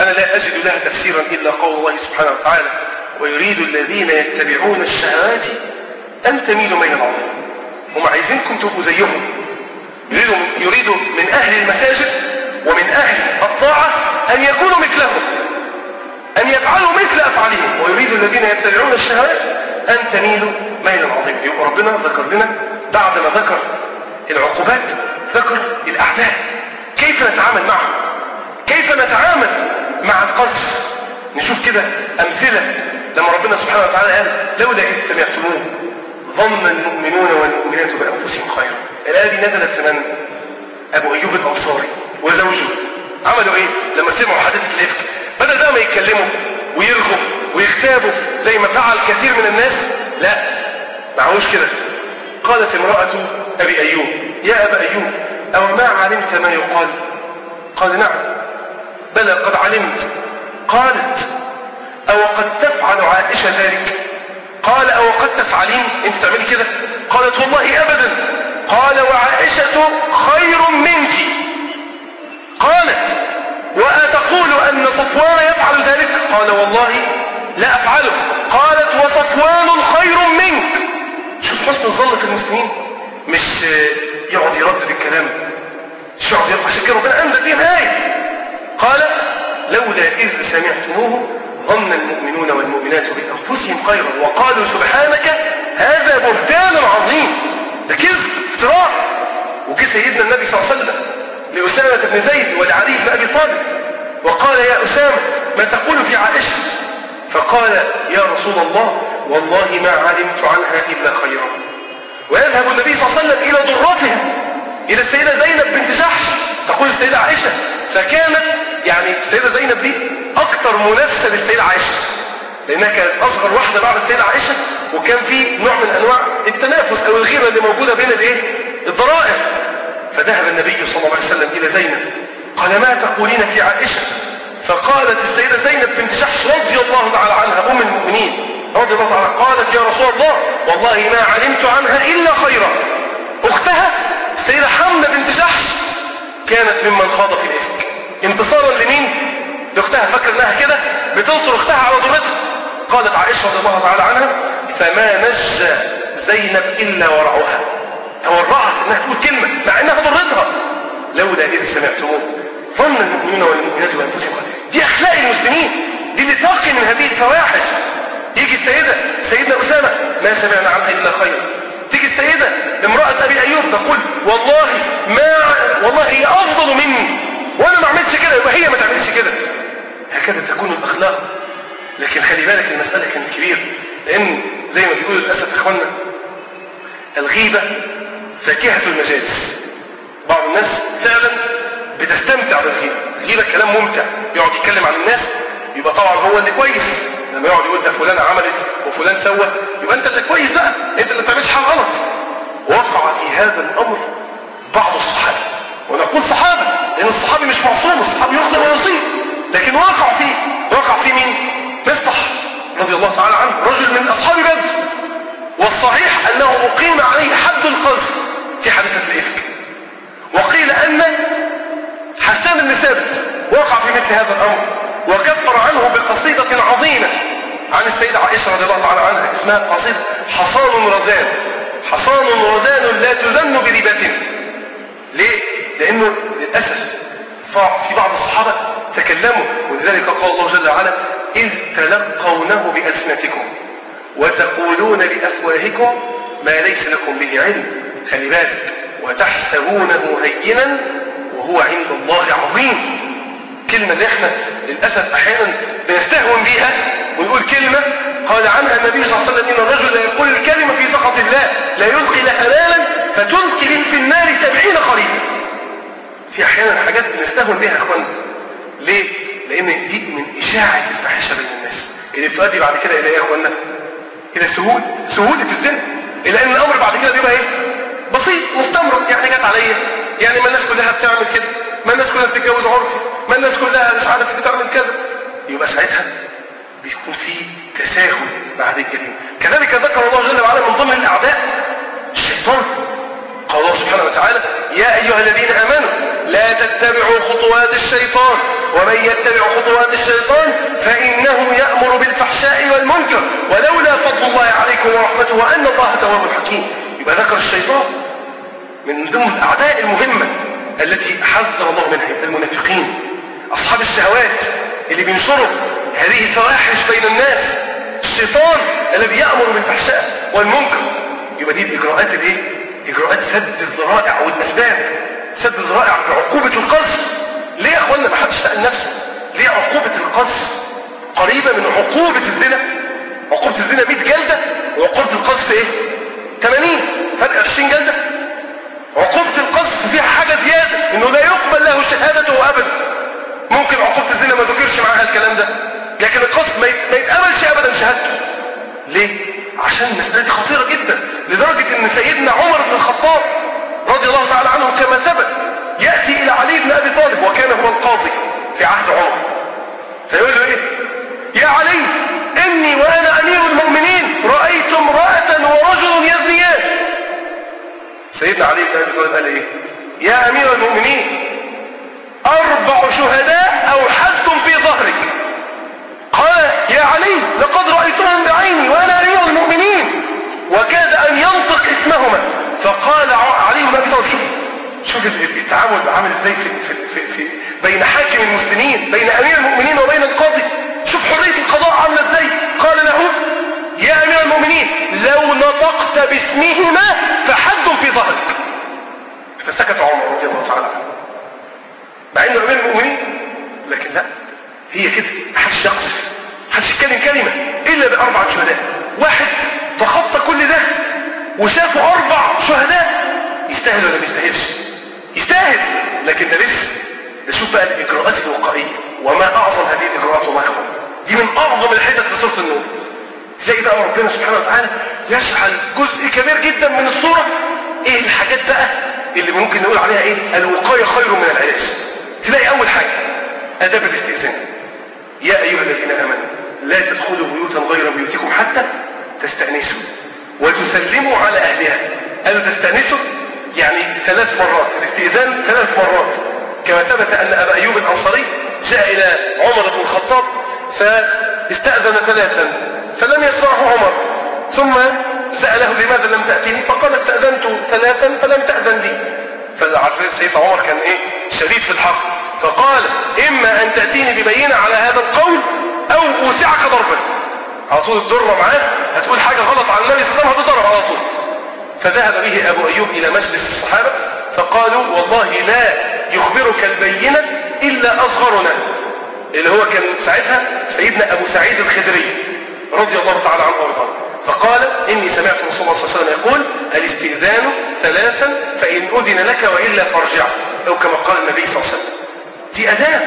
أنا لا أجد لها تفسيرا إلا قول الله سبحانه وتعالى ويريد الذين يتبعون الشهوات أن تميلوا ميلا عظيما هم عايزينكم تبقوا زيهم. يريدوا يريدوا من أهل المساجد ومن أهل الطاعة أن يكونوا مثلهم أن يفعلوا مثل أفعالهم. ويريد الذين يتبعون الشهوات أن تميلوا ميلا عظيما يبقى ربنا ذكر لنا بعد ما ذكر العقوبات ذكر الأعداء. كيف نتعامل معهم؟ كيف نتعامل مع القذف نشوف كده أمثلة لما ربنا سبحانه وتعالى قال لولا إذ سمعتموه ظن المؤمنون والمؤمنات بأنفسهم خيرا الآية دي نزلت في من أبو أيوب الأنصاري وزوجه. عملوا إيه؟ لما سمعوا حادثه الإفك. بدل بقى ما يتكلموا ويرغوا ويغتابوا زي ما فعل كثير من الناس لا معهوش كده. قالت امرأة أبي أيوب يا أبا أيوب أو ما علمت ما يقال؟ قال نعم. بلى قد علمت. قالت أو قد تفعل عائشة ذلك؟ قال أو قد تفعلين؟ أنت تعملي كده؟ قالت والله أبدا. قال وعائشة خير منك. قالت وأتقول أن صفوان يفعل ذلك؟ قال والله لا أفعله. قالت وصفوان خير منك. شوف حسن الظن في المسلمين. مش يقعد يردد الكلام مش يقعد عشان كده ربنا أنزل فيهم آية. قال لولا إذ سمعتموه ظن المؤمنون والمؤمنات بأنفسهم خيرا وقالوا سبحانك هذا بهتان عظيم. ده كذب افتراء. وجه سيدنا النبي صلى الله عليه وسلم لأسامة بن زيد ولعلي بن أبي طالب وقال يا أسامة ما تقول في عائشة؟ فقال يا رسول الله والله ما علمت عنها إلا خيرا. ويذهب النبي صلى الله عليه وسلم إلى ضرتها إلى السيدة زينب بنت جحش تقول السيدة عائشة فكانت يعني السيدة زينب دي أكتر منافسة للسيدة عائشة. لأنها كانت أصغر واحدة بعد السيدة عائشة وكان في نوع من أنواع التنافس أو الغيرة اللي موجودة بين الإيه؟ الضرائب. فذهب النبي صلى الله عليه وسلم إلى زينب. قال ما تقولين في عائشة؟ فقالت السيدة زينب بنت جحش رضي الله تعالى عنها أم المؤمنين رضي الله تعالى قالت يا رسول الله والله ما علمت عنها إلا خيرا. أختها السيدة حملة بنت جحش كانت ممن خاض في الإفك. انتصارا لمين؟ لأختها فاكر انها كده؟ بتنصر أختها على ضرتها قالت عائشة رضي الله تعالى عنها فما نجى زينب إلا ورعها تورعت إنها تقول كلمة مع إنها ضرتها لولا إذ سمعتموه. ظن المؤمنون والمؤمنات بأنفسهم. دي أخلاق المسلمين. دي اللي تقي من هذه الفواحش. يجي السيدة سيدنا أسامة ما سمعنا عنها إلا خيرا تيجي السيدة امرأة أبي أيوب تقول والله ما والله هي أفضل مني. وأنا ما عملتش كده يبقى هي ما تعملش كده. هكذا تكون الأخلاق. لكن خلي بالك المسألة كانت كبيرة لأن زي ما بيقولوا للأسف إخواننا الغيبة فاكهة المجالس. بعض الناس فعلا بتستمتع بالغيبة. الغيبة كلام ممتع يقعد يتكلم عن الناس يبقى طبعا هو اللي كويس. لما يقعد يقول ده فلان عملت وفلان سوى يبقى أنت اللي كويس بقى. أنت اللي ما بتعملش حاجة غلط. وقع في هذا الأمر بعض الصحابة. ونقول صحابه لأن الصحابي مش معصوم الصحابي يخطئ ويصيب لكن وقع فيه وقع فيه مين؟ مصطح رضي الله تعالى عنه رجل من أصحاب بدر. والصحيح أنه أقيم عليه حد القذف في حادثة الإفك. وقيل أن حسان بن ثابت وقع في مثل هذا الأمر وكفر عنه بقصيدة عظيمة عن السيدة عائشة رضي الله تعالى عنها اسمها قصيدة حصان رزان. حصان رزان لا تزن بريبة ليه؟ لأنه للأسف في بعض الصحابة تكلموا ولذلك قال الله جل وعلا إذ تلقونه بألسنتكم وتقولون بأفواهكم ما ليس لكم به علم خلي بالك وتحسبونه هينا وهو عند الله عظيم. الكلمة اللي إحنا للأسف أحيانا بنستهون بيها ونقول كلمة قال عنها النبي صلى الله عليه وسلم إن الرجل لا يقول الكلمة في سخط الله لا يلقي لها فتلقي به في النار سبعين خريفا في أحيانا حاجات بنستهون بيها يا أخوانا ليه؟ لأن دي من إشاعة الفاحشة بين الناس. اللي بتؤدي بعد كده إلى إيه يا أخوانا؟ إلى سهولة سهولة الزنا إلى أن الأمر بعد كده بيبقى إيه؟ بسيط مستمر. يعني جت عليا. يعني ما الناس كلها بتعمل كده. ما الناس كلها بتتجوز عرفي. ما الناس كلها مش عارف بتعمل كذا. يبقى ساعتها بيكون في تساهل بعد الجريمة. كذلك ذكر الله جل وعلا من ضمن الأعداء الشيطان. قال الله سبحانه وتعالى يا أيها الذين آمنوا لا تتبعوا خطوات الشيطان ومن يتبع خطوات الشيطان فإنه يأمر بالفحشاء والمنكر ولولا فضل الله عليكم ورحمته وأن الله تواب حكيم يبقى ذكر الشيطان من ضمن الأعداء المهمة التي حذر الله منها المنافقين. أصحاب الشهوات اللي بينشروا هذه الفواحش بين الناس الشيطان الذي يأمر بالفحشاء والمنكر. يبقى دي الإجراءات الإيه؟ إجراءات سد الذرائع والأسباب سد الذرائع في عقوبة القذف ليه يا أخوانا ما حدش سأل نفسه؟ ليه عقوبة القذف قريبة من عقوبة الزنا؟ عقوبة الزنا 100 جلدة وعقوبة القذف إيه؟ 80 فرق 20 جلدة. عقوبة القذف فيها حاجة زيادة إنه لا يقبل له شهادته ابدا. ممكن عقوبة الزنا ما ذكرش معاها الكلام ده لكن القذف ما يتقبلش ابدا شهادته. ليه؟ عشان المسألة دي خطيرة جدا لدرجة إن سيدنا عمر بن الخطاب رضي الله تعالى عنه كما ثبت يأتي إلى علي بن أبي طالب وكان هو القاضي في عهد عمر. فيقول له إيه؟ يا علي إني وأنا أمير المؤمنين رأيت امرأة ورجل يزنيان. سيدنا علي بن أبي طالب قال إيه؟ يا أمير المؤمنين أربع شهداء أو حد في ظهرك. قال يا علي لقد رأيتهم بعيني وأنا أمير المؤمنين. وكاد أن ينطق اسمهما. فقال علي بن أبي طالب شوف شوف التعامل عامل إزاي في, في, في, بين حاكم المسلمين بين أمير المؤمنين وبين القاضي. شوف حرية القضاء عاملة إزاي. قال له يا أمير المؤمنين لو نطقت باسمهما فحد في ظهرك. فسكت عمر رضي الله تعالى عنه. مع إنه أمير المؤمنين؟ لكن لا هي كده محدش يقصف محدش يتكلم كلمة إلا باربعه شهداء. واحد تخطى كل ده وشافوا أربع شهداء يستاهل ولا ما يستاهلش؟ يستاهل. لكن ده لسه ده شوف بقى الإجراءات الوقائية. وما أعظم هذه الإجراءات والله يا اخوان دي من أعظم الحتت في سورة النور. تلاقي بقى ربنا سبحانه وتعالى يجعل جزء كبير جدا من الصورة. إيه الحاجات بقى اللي ممكن نقول عليها إيه؟ الوقاية خير من العلاج. تلاقي أول حاجة اداب الاستئذان. يا أيها الذين آمنوا لا تدخلوا بيوتا غير بيوتكم حتى تستأنسوا وتسلموا على أهلها. قالوا تستأنسوا؟ يعني ثلاث مرات الاستئذان ثلاث مرات. كما ثبت أن أبا أيوب الأنصاري جاء إلى عمر بن الخطاب فاستأذن ثلاثا فلم يسمعه عمر. ثم سأله لماذا لم تأتيني؟ فقال استأذنت ثلاثا فلم تأذن لي. فعارفين سيدنا عمر كان إيه؟ شديد في الحق. فقال إما أن تأتيني ببينة على هذا القول أو اوسعك ضربا على طول الضره معاه هتقول حاجة غلط عن النبي صلى الله عليه وسلم هتضرب على طول. فذهب به أبو أيوب إلى مجلس الصحابة فقالوا والله لا يخبرك البينة إلا أصغرنا. اللي هو كان ساعتها سيدنا أبو سعيد الخدري رضي الله تعالى عنه وارضاه. فقال إني سمعت رسول الله صلى الله عليه وسلم يقول الاستئذان ثلاثا فإن أذن لك وإلا فارجع. أو كما قال النبي صلى الله عليه وسلم. دي اداب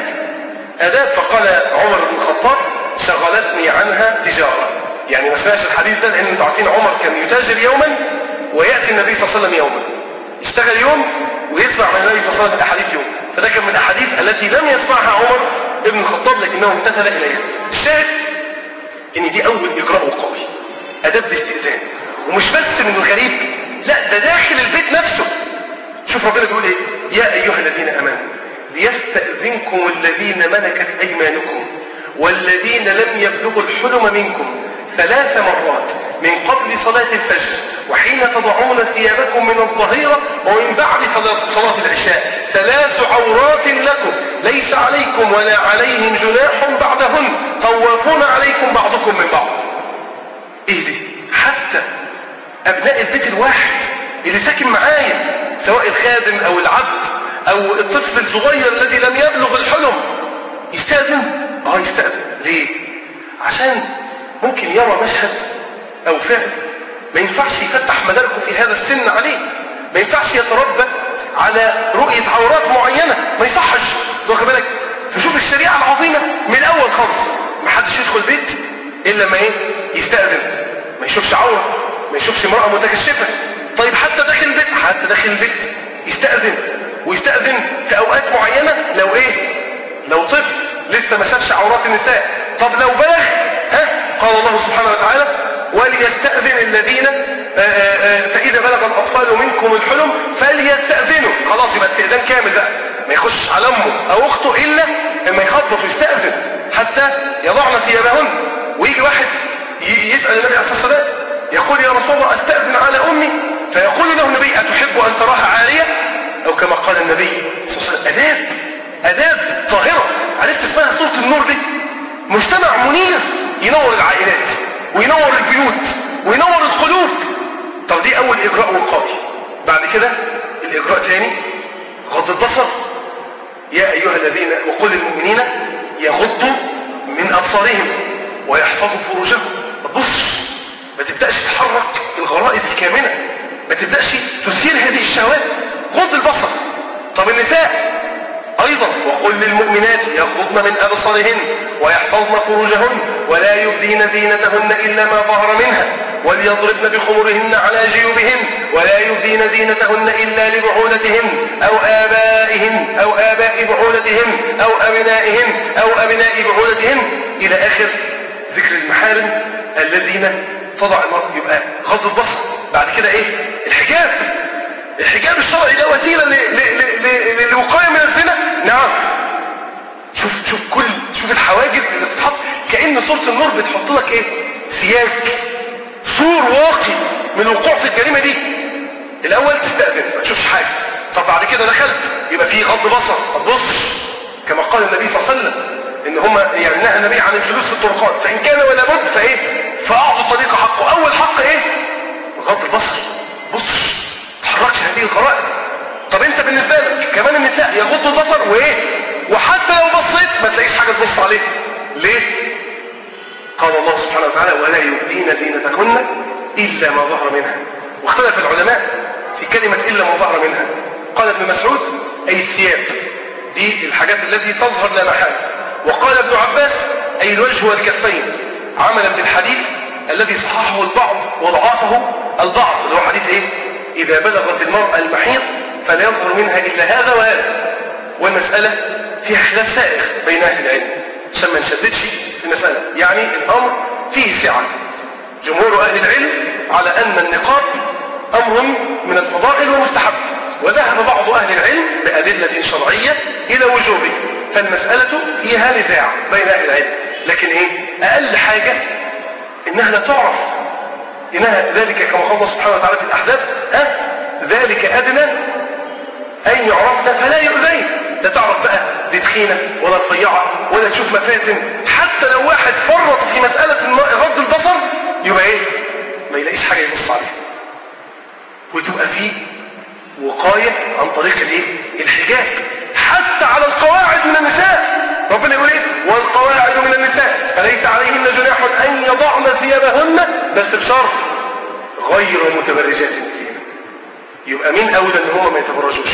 آداب فقال عمر بن الخطاب شغلتني عنها تجارة. يعني ما سمعش الحديث ده لأن أنتم عارفين عمر كان يتاجر يوما ويأتي النبي صلى الله عليه وسلم يوما. يشتغل يوم ويسمع من النبي صلى الله عليه وسلم احاديث يوم. فده كان من الأحاديث التي لم يسمعها عمر ابن الخطاب لكنه امتثل إليها. الشاهد إن دي أول إجراء وقوي آداب الاستئذان ومش بس من الغريب لا ده داخل البيت نفسه. شوف ربنا بيقول إيه؟ يا أيها الذين آمنوا ليستاذنكم الذين ملكت أيمانكم والذين لم يبلغوا الحلم منكم ثلاث مرات من قبل صلاة الفجر وحين تضعون ثيابكم من الظهيرة ومن بعد صلاة العشاء ثلاث عورات لكم ليس عليكم ولا عليهم جناح بعدهن طوافون عليكم بعضكم من بعض. إيه دي حتى أبناء البيت الواحد اللي ساكن معايا سواء الخادم أو العبد أو الطفل الصغير الذي لم يبلغ الحلم يستأذن؟ آه يستأذن. ليه؟ عشان ممكن يرى مشهد أو فعل ما ينفعش يفتح مداركه في هذا السن عليه. ما ينفعش يتربى على رؤية عورات معينة. ما يصحش. واخد بالك؟ فشوف الشريعة العظيمة من الأول خالص. ما حدش يدخل بيت إلا ما إيه؟ يستأذن. ما يشوفش عورة. ما يشوفش امرأة متكشفة. طيب حتى داخل البيت حتى داخل البيت يستأذن. ويستأذن في أوقات معينة لو إيه؟ لو طفل لسه ما شافش عورات النساء. طب لو بلغ ها؟ قال الله سبحانه وتعالى وليستأذن الذين آآ آآ فإذا بلغ الأطفال منكم الحلم فليستأذنوا. خلاص يبقى استئذان كامل بقى. ما يخش على أمه أو أخته إلا لما يخبط ويستأذن. حتى يضعن ثيابهن. ويجي واحد يسأل النبي عليه الصلاة والسلام يقول يا رسول الله أستأذن على أمي؟ فيقول له النبي أتحب أن تراها عارية؟ أو كما قال النبي صلى الله عليه وسلم أداب أداب طاهرة. عرفت اسمها سورة النور دي؟ مجتمع منير ينور العائلات وينور البيوت وينور القلوب. طب دي أول إجراء وقائي. بعد كده الإجراء تاني غض البصر. يا أيها الذين وقل للمؤمنين يغضوا من أبصارهم ويحفظوا فروجهم. ما تبصش ما تبدأش تحرك الغرائز الكامنة. ما تبدأش تثير هذه الشهوات. غض البصر. طب النساء أيضا وقل للمؤمنات يغضضن من أبصارهن ويحفظن فروجهن ولا يبدين زينتهن إلا ما ظهر منها وليضربن بخمرهن على جيوبهن ولا يبدين زينتهن إلا لبعولتهن أو آبائهن أو آباء بعولتهن أو أبنائهن أو أبناء بعولتهن. إلى آخر ذكر المحارم الذين تضع المرء يبقى غض البصر. بعد كده إيه؟ الحجاب. الحجاب الشرعي ده وسيلة للوقاية من الزنا؟ نعم. شوف شوف كل شوف الحواجز اللي بتتحط. كأن سورة النور بتحط لك إيه؟ سياج. سور واقي من الوقوع في الجريمة دي. الأول تستأذن ما تشوفش حاجة. طب بعد كده دخلت يبقى في غض بصر. ما تبصش. كما قال النبي صلى الله عليه وسلم إن هم يعني نهى النبي عن الجلوس في الطرقات. فإن كان ولا بد فإيه؟ فأعطوا الطريق حقه. أول حق إيه؟ غض البصر بصش هذه الغرائز طب انت بالنسبة لك كمان النساء يغضوا البصر وايه؟ وحتى لو بصيت ما تلاقيش حاجة تبص عليه ليه؟ قال الله سبحانه وتعالى ولا يبدين زينتكن إلا ما ظهر منها. واختلف العلماء في كلمة إلا ما ظهر منها. قال ابن مسعود أي الثياب. دي الحاجات التي تظهر لا محالة وقال ابن عباس أي الوجه والكفين. عملا بالحديث الذي صححه البعض وضعفه البعض. اللي هو حديث إيه؟ إذا بلغت المرأة المحيض فلا يظهر منها إلا هذا وهذا. والمسألة فيها خلاف سائغ بين أهل العلم. عشان ما نشددش في المسألة. يعني الأمر فيه سعة. جمهور أهل العلم على أن النقاب أمر من الفضائل ومستحب وذهب بعض أهل العلم بأدلة شرعية إلى وجوبه. فالمسألة فيها نزاع بين أهل العلم. لكن إيه؟ أقل حاجة إنها لا تعرف إنها ذلك كما قال الله سبحانه وتعالى في الأحزاب ها؟ ذلك أدنى أن يعرفنا فلا يؤذين. لا تعرف بقى دي تخينة ولا رفيعة ولا تشوف مفاتن. حتى لو واحد فرط في مسألة غض البصر يبقى إيه؟ ما يلاقيش حاجة يبص عليها. وتبقى فيه وقاية عن طريق الإيه؟ الحجاب. حتى على القواعد من النساء. ربنا يقول إيه؟ والقواعد من النساء. فليس عليهن جناح أن يضعن ثيابهن بس بشرط غير متبرجات بزينة يبقى مين أولى إن هم ما يتبرجوش؟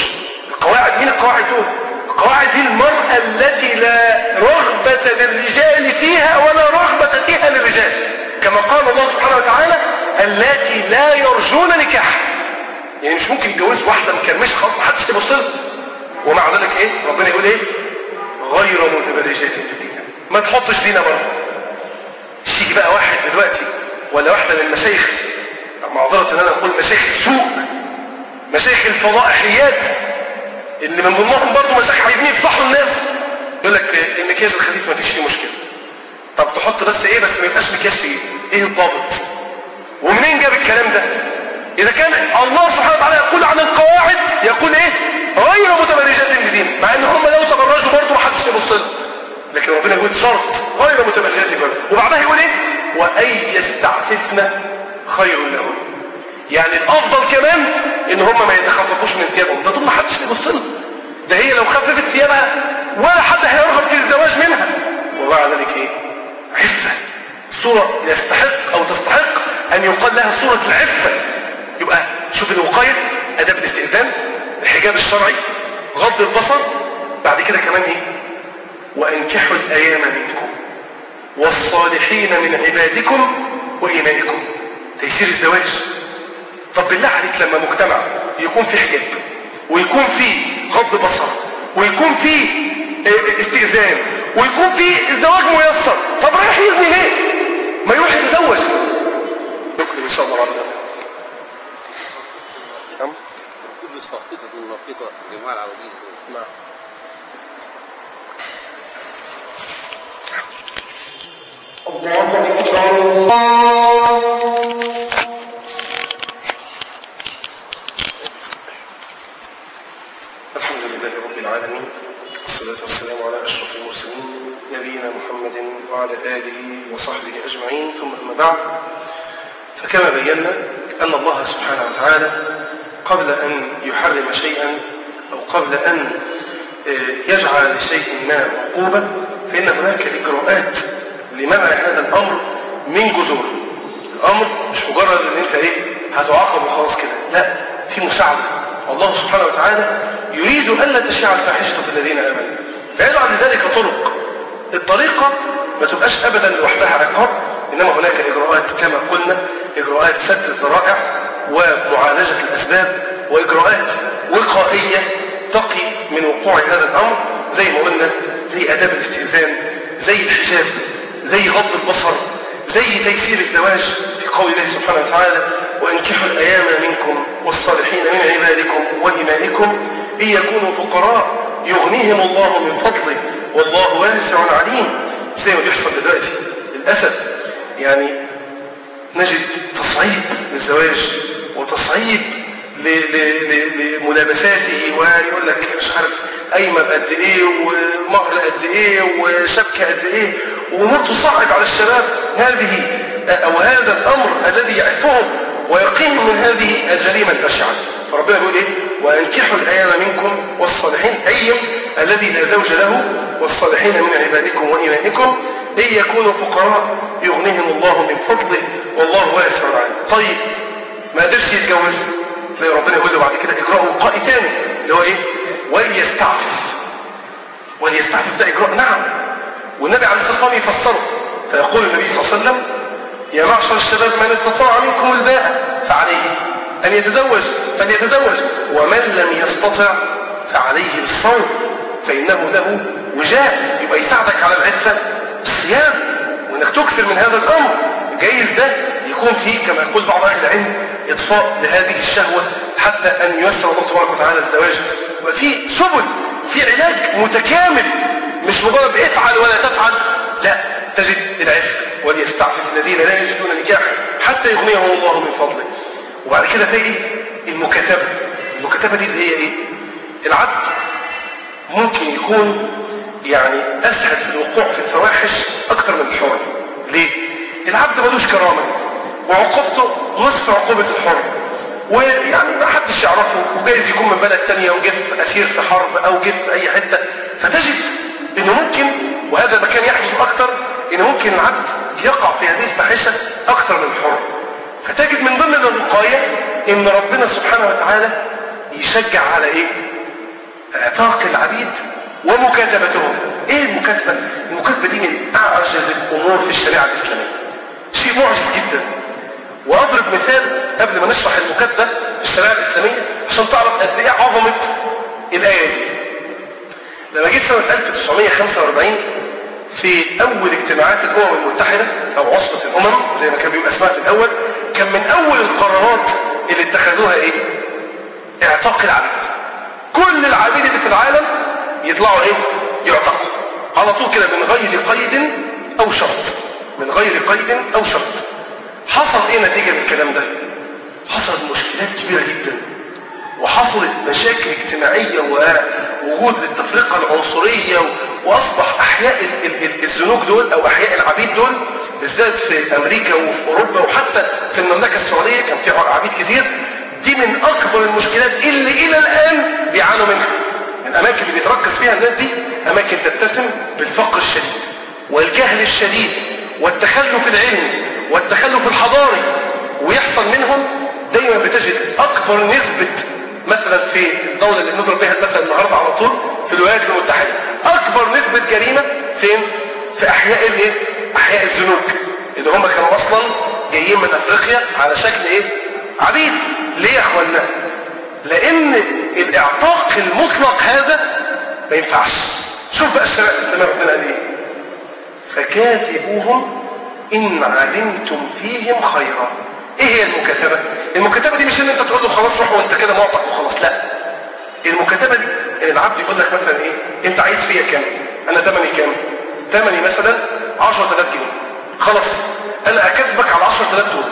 القواعد مين القواعد دول؟ القواعد دي المرأة التي لا رغبة للرجال فيها ولا رغبة فيها للرجال. كما قال الله سبحانه وتعالى التي لا يرجون نكاح. يعني مش ممكن يتجوز واحدة مكرمشة خلاص ما حدش تبص لها. ومع ذلك إيه؟ ربنا يقول إيه؟ غير متبرجات بزينة ما تحطش زينة برضه تيجي بقى واحد دلوقتي ولا واحدة من المشايخ معذرة إن أنا أقول مشايخ السوق مشايخ الفضائحيات اللي من ضمنهم برضه مشايخ عايزين يفضحوا الناس. يقول لك المكياج الخفيف ما فيش فيه مشكلة. طب تحط بس إيه؟ بس ما يبقاش مكياج فيه. إيه الضابط؟ ومنين جاب الكلام ده؟ إذا كان الله سبحانه وتعالى يقول عن القواعد يقول إيه؟ غير متبرجات بزين مع إن هم لو تبرجوا برضه ما حدش يبص لهم. لكن ربنا يقول شرط غير متبرجات بزين وبعدها يقول إيه؟ وأن يستعففن خير لهم. يعني الأفضل كمان إن هم ما يتخففوش من ثيابهم. ده دول ما حدش يبص لهم. ده هي لو خففت ثيابها ولا حد هيرغب في الزواج منها. ومع ذلك إيه؟ عفة. صوره يستحق أو تستحق أن يقال لها صوره العفة. يبقى شوف الوقاية أداب الاستئذان. الحجاب الشرعي غض البصر بعد كده كمان إيه؟ وأنكحوا الأيام منكم والصالحين من عبادكم وإمائكم تيسير الزواج. طب بالله عليك لما مجتمع يكون في حجاب ويكون في غض بصر ويكون في استئذان ويكون في الزواج ميسر طب رايح يزني ليه؟ ما يروح يتزوج. نكمل إن شاء الله ذلك نعم ساقطة ناقطة جماعة العربية نعم. الحمد لله رب العالمين والصلاة والسلام على أشرف المرسلين نبينا محمد وعلى آله وصحبه أجمعين ثم أما بعد. فكما بينا أن الله سبحانه وتعالى قبل أن يحرم شيئا أو قبل أن يجعل لشيء ما عقوبة فإن هناك إجراءات لمنع هذا الأمر من جذوره الأمر مش مجرد أن أنت إيه هتعاقب وخلاص كده لا في مساعدة. الله سبحانه وتعالى يريد ألا تشيع الفاحشة في الذين آمنوا. فيجعل لذلك طرق. الطريقة ما تبقاش أبدا لوحدها عقاب إنما هناك إجراءات كما قلنا إجراءات سد الذرائع. ومعالجة الأسباب وإجراءات وقائية تقي من وقوع هذا الأمر زي ما قلنا زي آداب الاستئذان زي الحجاب زي غض البصر زي تيسير الزواج في قول الله سبحانه وتعالى وأنكحوا الأيام منكم والصالحين من عبادكم وإمائكم إن يكونوا فقراء يغنيهم الله من فضله والله واسع عليم. زي ما بيحصل دلوقتي للأسف. يعني نجد تصعيب للزواج وتصعيب لملابساته ويقول لك مش عارف قايمة بقد إيه ومهر قد إيه وشبكة قد إيه وامور تصعب على الشباب هذه أو هذا الأمر الذي يعفهم ويقيهم من هذه الجريمة البشعة فربنا يقول إيه؟ وأنكحوا الأيام منكم والصالحين أي الذي لا زوج له والصالحين من عبادكم وإمائكم إن يكونوا فقراء يغنيهم الله من فضله والله واسع عليم طيب ما قدرش يتجوز تلاقي ربنا يقول له بعد كده إجراء وقائي تاني اللي هو إيه؟ وليستعفف. وليستعفف ده إجراء نعم. والنبي عليه الصلاة والسلام يفسره فيقول النبي صلى الله عليه وسلم يا معشر الشباب من استطاع منكم الباءة فعليه أن يتزوج فليتزوج. ومن لم يستطع فعليه بالصوم فإنه له وجاء. يبقى يساعدك على العفة الصيام وإنك تكثر من هذا الأمر. جايز ده؟ يكون فيه كما يقول بعض أهل العلم إطفاء لهذه الشهوة حتى أن ييسر الله تبارك وتعالى الزواج. وفي سبل في علاج متكامل مش مجرد افعل ولا تفعل لا تجد العفة وليستعفف الذين لا يجدون نكاحا حتى يغنيهم الله من فضله. وبعد كده تلاقي المكاتبة. المكاتبة دي اللي هي إيه؟ العبد ممكن يكون يعني أسهل في الوقوع في الفواحش أكتر من الحر ليه؟ العبد ملوش كرامة. وعقوبته نصف عقوبة الحر. ويعني ما حدش يعرفه وجايز يكون من بلد تانية وجه في أسير في حرب أو جه في أي حتة. فتجد انه ممكن وهذا مكان يحدث أكتر إن ممكن العبد يقع في هذه الفاحشة أكتر من الحر. فتجد من ضمن الوقاية إن ربنا سبحانه وتعالى يشجع على إيه؟ إعتاق العبيد ومكاتبتهم إيه المكاتبة؟ المكاتبة دي من أعجز الأمور في الشريعة الإسلامية. شيء معجز جدا. وأضرب مثال قبل ما نشرح المكاتبة في الشريعة الإسلامية عشان تعرف قد إيه عظمة الآية دي. لما جيت سنة 1945 في أول اجتماعات الأمم المتحدة أو عصبة الأمم زي ما كان بيبقى اسمها في الأول كان من أول القرارات اللي اتخذوها إيه؟ اعتاق العبيد كل العبيد اللي في العالم يطلعوا إيه؟ يعتقوا على طول كده من غير قيد أو شرط. من غير قيد أو شرط. حصل إيه نتيجة للكلام ده؟ حصلت مشكلات كبيرة جدا. وحصلت مشاكل اجتماعية ووجود التفرقة العنصرية وأصبح أحياء الزنوج دول أو أحياء العبيد دول بالذات في أمريكا وفي أوروبا وحتى في المملكة السعودية كان في عبيد كتير. دي من أكبر المشكلات اللي إلى الآن بيعانوا منها. الأماكن اللي بيتركز فيها الناس دي أماكن تتسم بالفقر الشديد والجهل الشديد والتخلف العلمي والتخلف الحضاري ويحصل منهم دايما بتجد أكبر نسبة مثلا في الدولة اللي بنضرب بها المثل النهاردة على طول في الولايات المتحدة. أكبر نسبة جريمة فين؟ في أحياء الايه أحياء الزنوج اللي هم كانوا أصلا جايين من أفريقيا على شكل إيه؟ عبيد. ليه يا اخوانا لأن الإعتاق المطلق هذا ما ينفعش. شوف بقى الاسلامي ربنا قال إيه؟ فكاتبوهم إن علمتم فيهم خيرا. إيه هي المكاتبة؟ المكاتبة دي مش إن أنت تقول له خلاص روح وأنت كده معتق وخلاص لا. المكاتبة دي إن العبد يقول لك مثلا إيه؟ أنت عايز فيا كام؟ أنا ثمني كام؟ ثمني مثلا 10000 جنيه. خلاص. أنا أكاتبك على 10000 دول.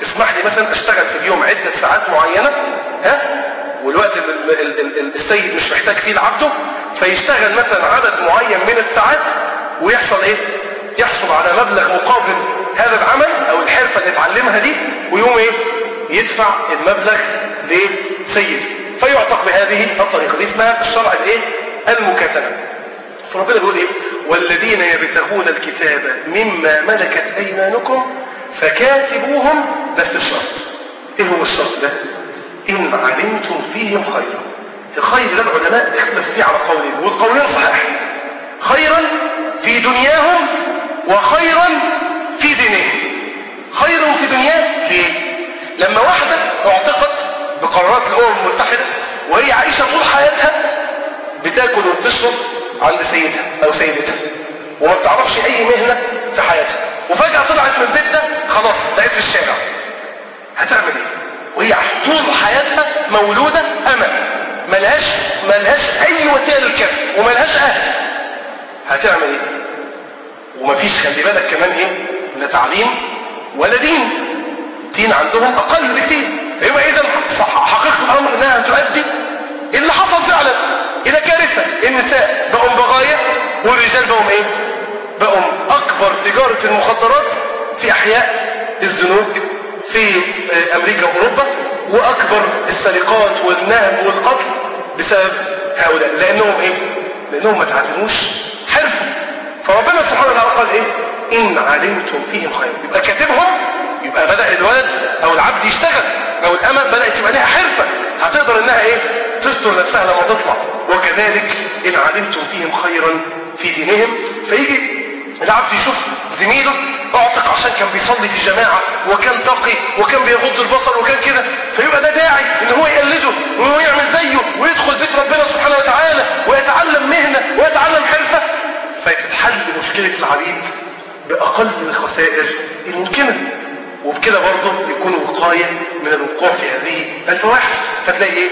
تسمح لي مثلا أشتغل في اليوم عدة ساعات معينة ها؟ والوقت ال ال ال السيد مش محتاج فيه لعبده فيشتغل مثلا عدد معين من الساعات ويحصل إيه؟ يحصل على مبلغ مقابل هذا العمل أو الحرفة اللي اتعلمها دي ويقوم إيه؟ يدفع المبلغ لسيد فيعتق بهذه الطريقة دي اسمها الشرع الإيه؟ المكاتبة. فربنا بيقول إيه؟ والذين يبتغون الكتاب مما ملكت أيمانكم فكاتبوهم بس بشرط إيه هو الشرط ده؟ إن علمتم فيهم خيرا. الخير ده العلماء اختلفوا فيه على قولين والقولين صحيح. خيرا في دنياهم وخيرا في دينهم خير في دنياه ليه؟ لما واحدة اعتقت بقرارات الأمم المتحدة وهي عايشة طول حياتها بتاكل وبتشرب عند سيدها أو سيدتها وما بتعرفش أي مهنة في حياتها. وفجأة طلعت من ده خلاص بقت في الشارع. هتعمل إيه؟ وهي طول حياتها مولودة أمل. ملهاش ملهاش أي وسيله للكسب وملهاش أهل. هتعمل إيه؟ ومفيش خلي بالك كمان إيه؟ لا تعليم ولا دين. دين عندهم أقل بكتير. فيبقى اذا حقيقة الأمر إنها تؤدي اللي حصل فعلا إلى كارثة. النساء بقوا بغاية والرجال بقوا إيه؟ بقوا أكبر تجارة المخدرات في أحياء الزنوج في أمريكا وأوروبا وأكبر السرقات والنهب والقتل بسبب هؤلاء. لأنهم إيه؟ لأنهم ما تعلموش حرفه فربنا سبحانه وتعالى قال إيه؟ إن علمتم فيهم خير يبقى كاتبهم يبقى بدأ الولد أو العبد يشتغل أو الأمة بدأت يبقى لها حرفة. هتقدر إنها إيه؟ تستر نفسها لما تطلع. وكذلك إن علمتم فيهم خيرا في دينهم. فيجي العبد يشوف زميله أعتق عشان كان بيصلي في جماعة وكان تقي وكان بيغض البصر وكان كده. فيبقى ده داعي إن هو يقلده وهو يعمل زيه ويدخل بيت ربنا سبحانه وتعالى ويتعلم مهنة ويتعلم حرفة. فتتحل مشكلة العبيد بأقل الخسائر الممكنة. وبكده برضه يكون وقاية من الوقوع في هذه الفواحش. فتلاقي إيه؟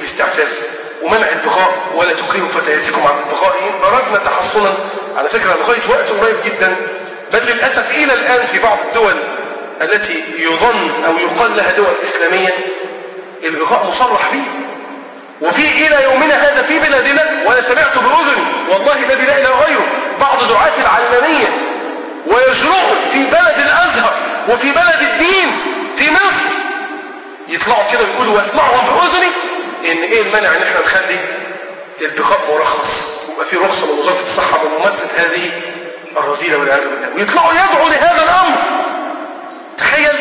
الاستعفاف ومنع البغاء ولا تكرهوا فتياتكم عن البغاء إن أردنا تحصنا على فكرة لغاية وقت قريب جدا بل للأسف إلى الآن في بعض الدول التي يظن أو يقال لها دول إسلامية البغاء مصرح به وفي إلى يومنا هذا في بلادنا وأنا سمعت بأذني والله الذي لا إله غيره. بعض دعاة العلمانية ويجرؤوا في بلد الأزهر وفي بلد الدين في مصر. يطلعوا كده ويقولوا واسمعهم بأذني إن إيه المانع إن إحنا نخلي البغاء مرخص ويبقى في رخصة من وزارة الصحة بممارسة هذه الرذيلة والعياذ بالله. ويطلعوا يدعوا لهذا الأمر. تخيل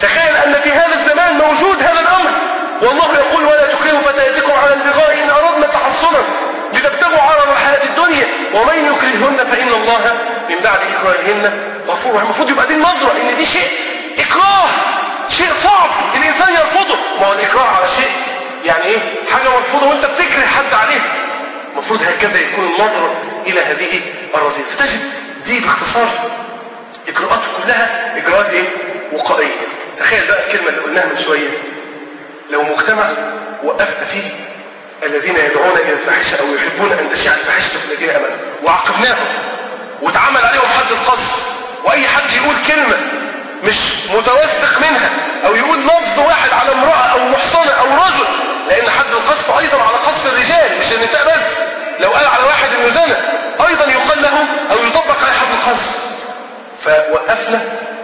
تخيل أن في هذا الزمان موجود هذا الأمر. والله يقول ولا تكرهوا فتياتكم على البغاء إن أردنا تحصنا لتبتغوا عرض الحياة الدنيا ومن يكرههن فإن الله من بعد إكراههن غفور المفروض يبقى دي النظرة إن دي شيء إكراه شيء صعب الإنسان يرفضه. ما هو الإكراه على شيء يعني إيه؟ حاجة مرفوضة وأنت بتكره حد عليه. المفروض هكذا يكون النظرة إلى هذه الرذيلة فتجد دي باختصار إجراءات كلها إجراءات إيه؟ وقائية. تخيل بقى الكلمة اللي قلناها من شوية. لو مجتمع وقفنا فيه الذين يدعون إلى الفاحشة أو يحبون أن تشيع الفاحشة في الذين أمنوا. وعاقبناهم واتعمل عليهم حد القذف وأي حد يقول كلمة مش متوثق منها أو يقول لفظ واحد على امرأة أو محصنة أو رجل لأن حد القذف أيضا على قذف الرجال مش النساء بس. لو قال على واحد إنه زنى أيضا يقال له أو يطبق عليه حد القذف فوقفنا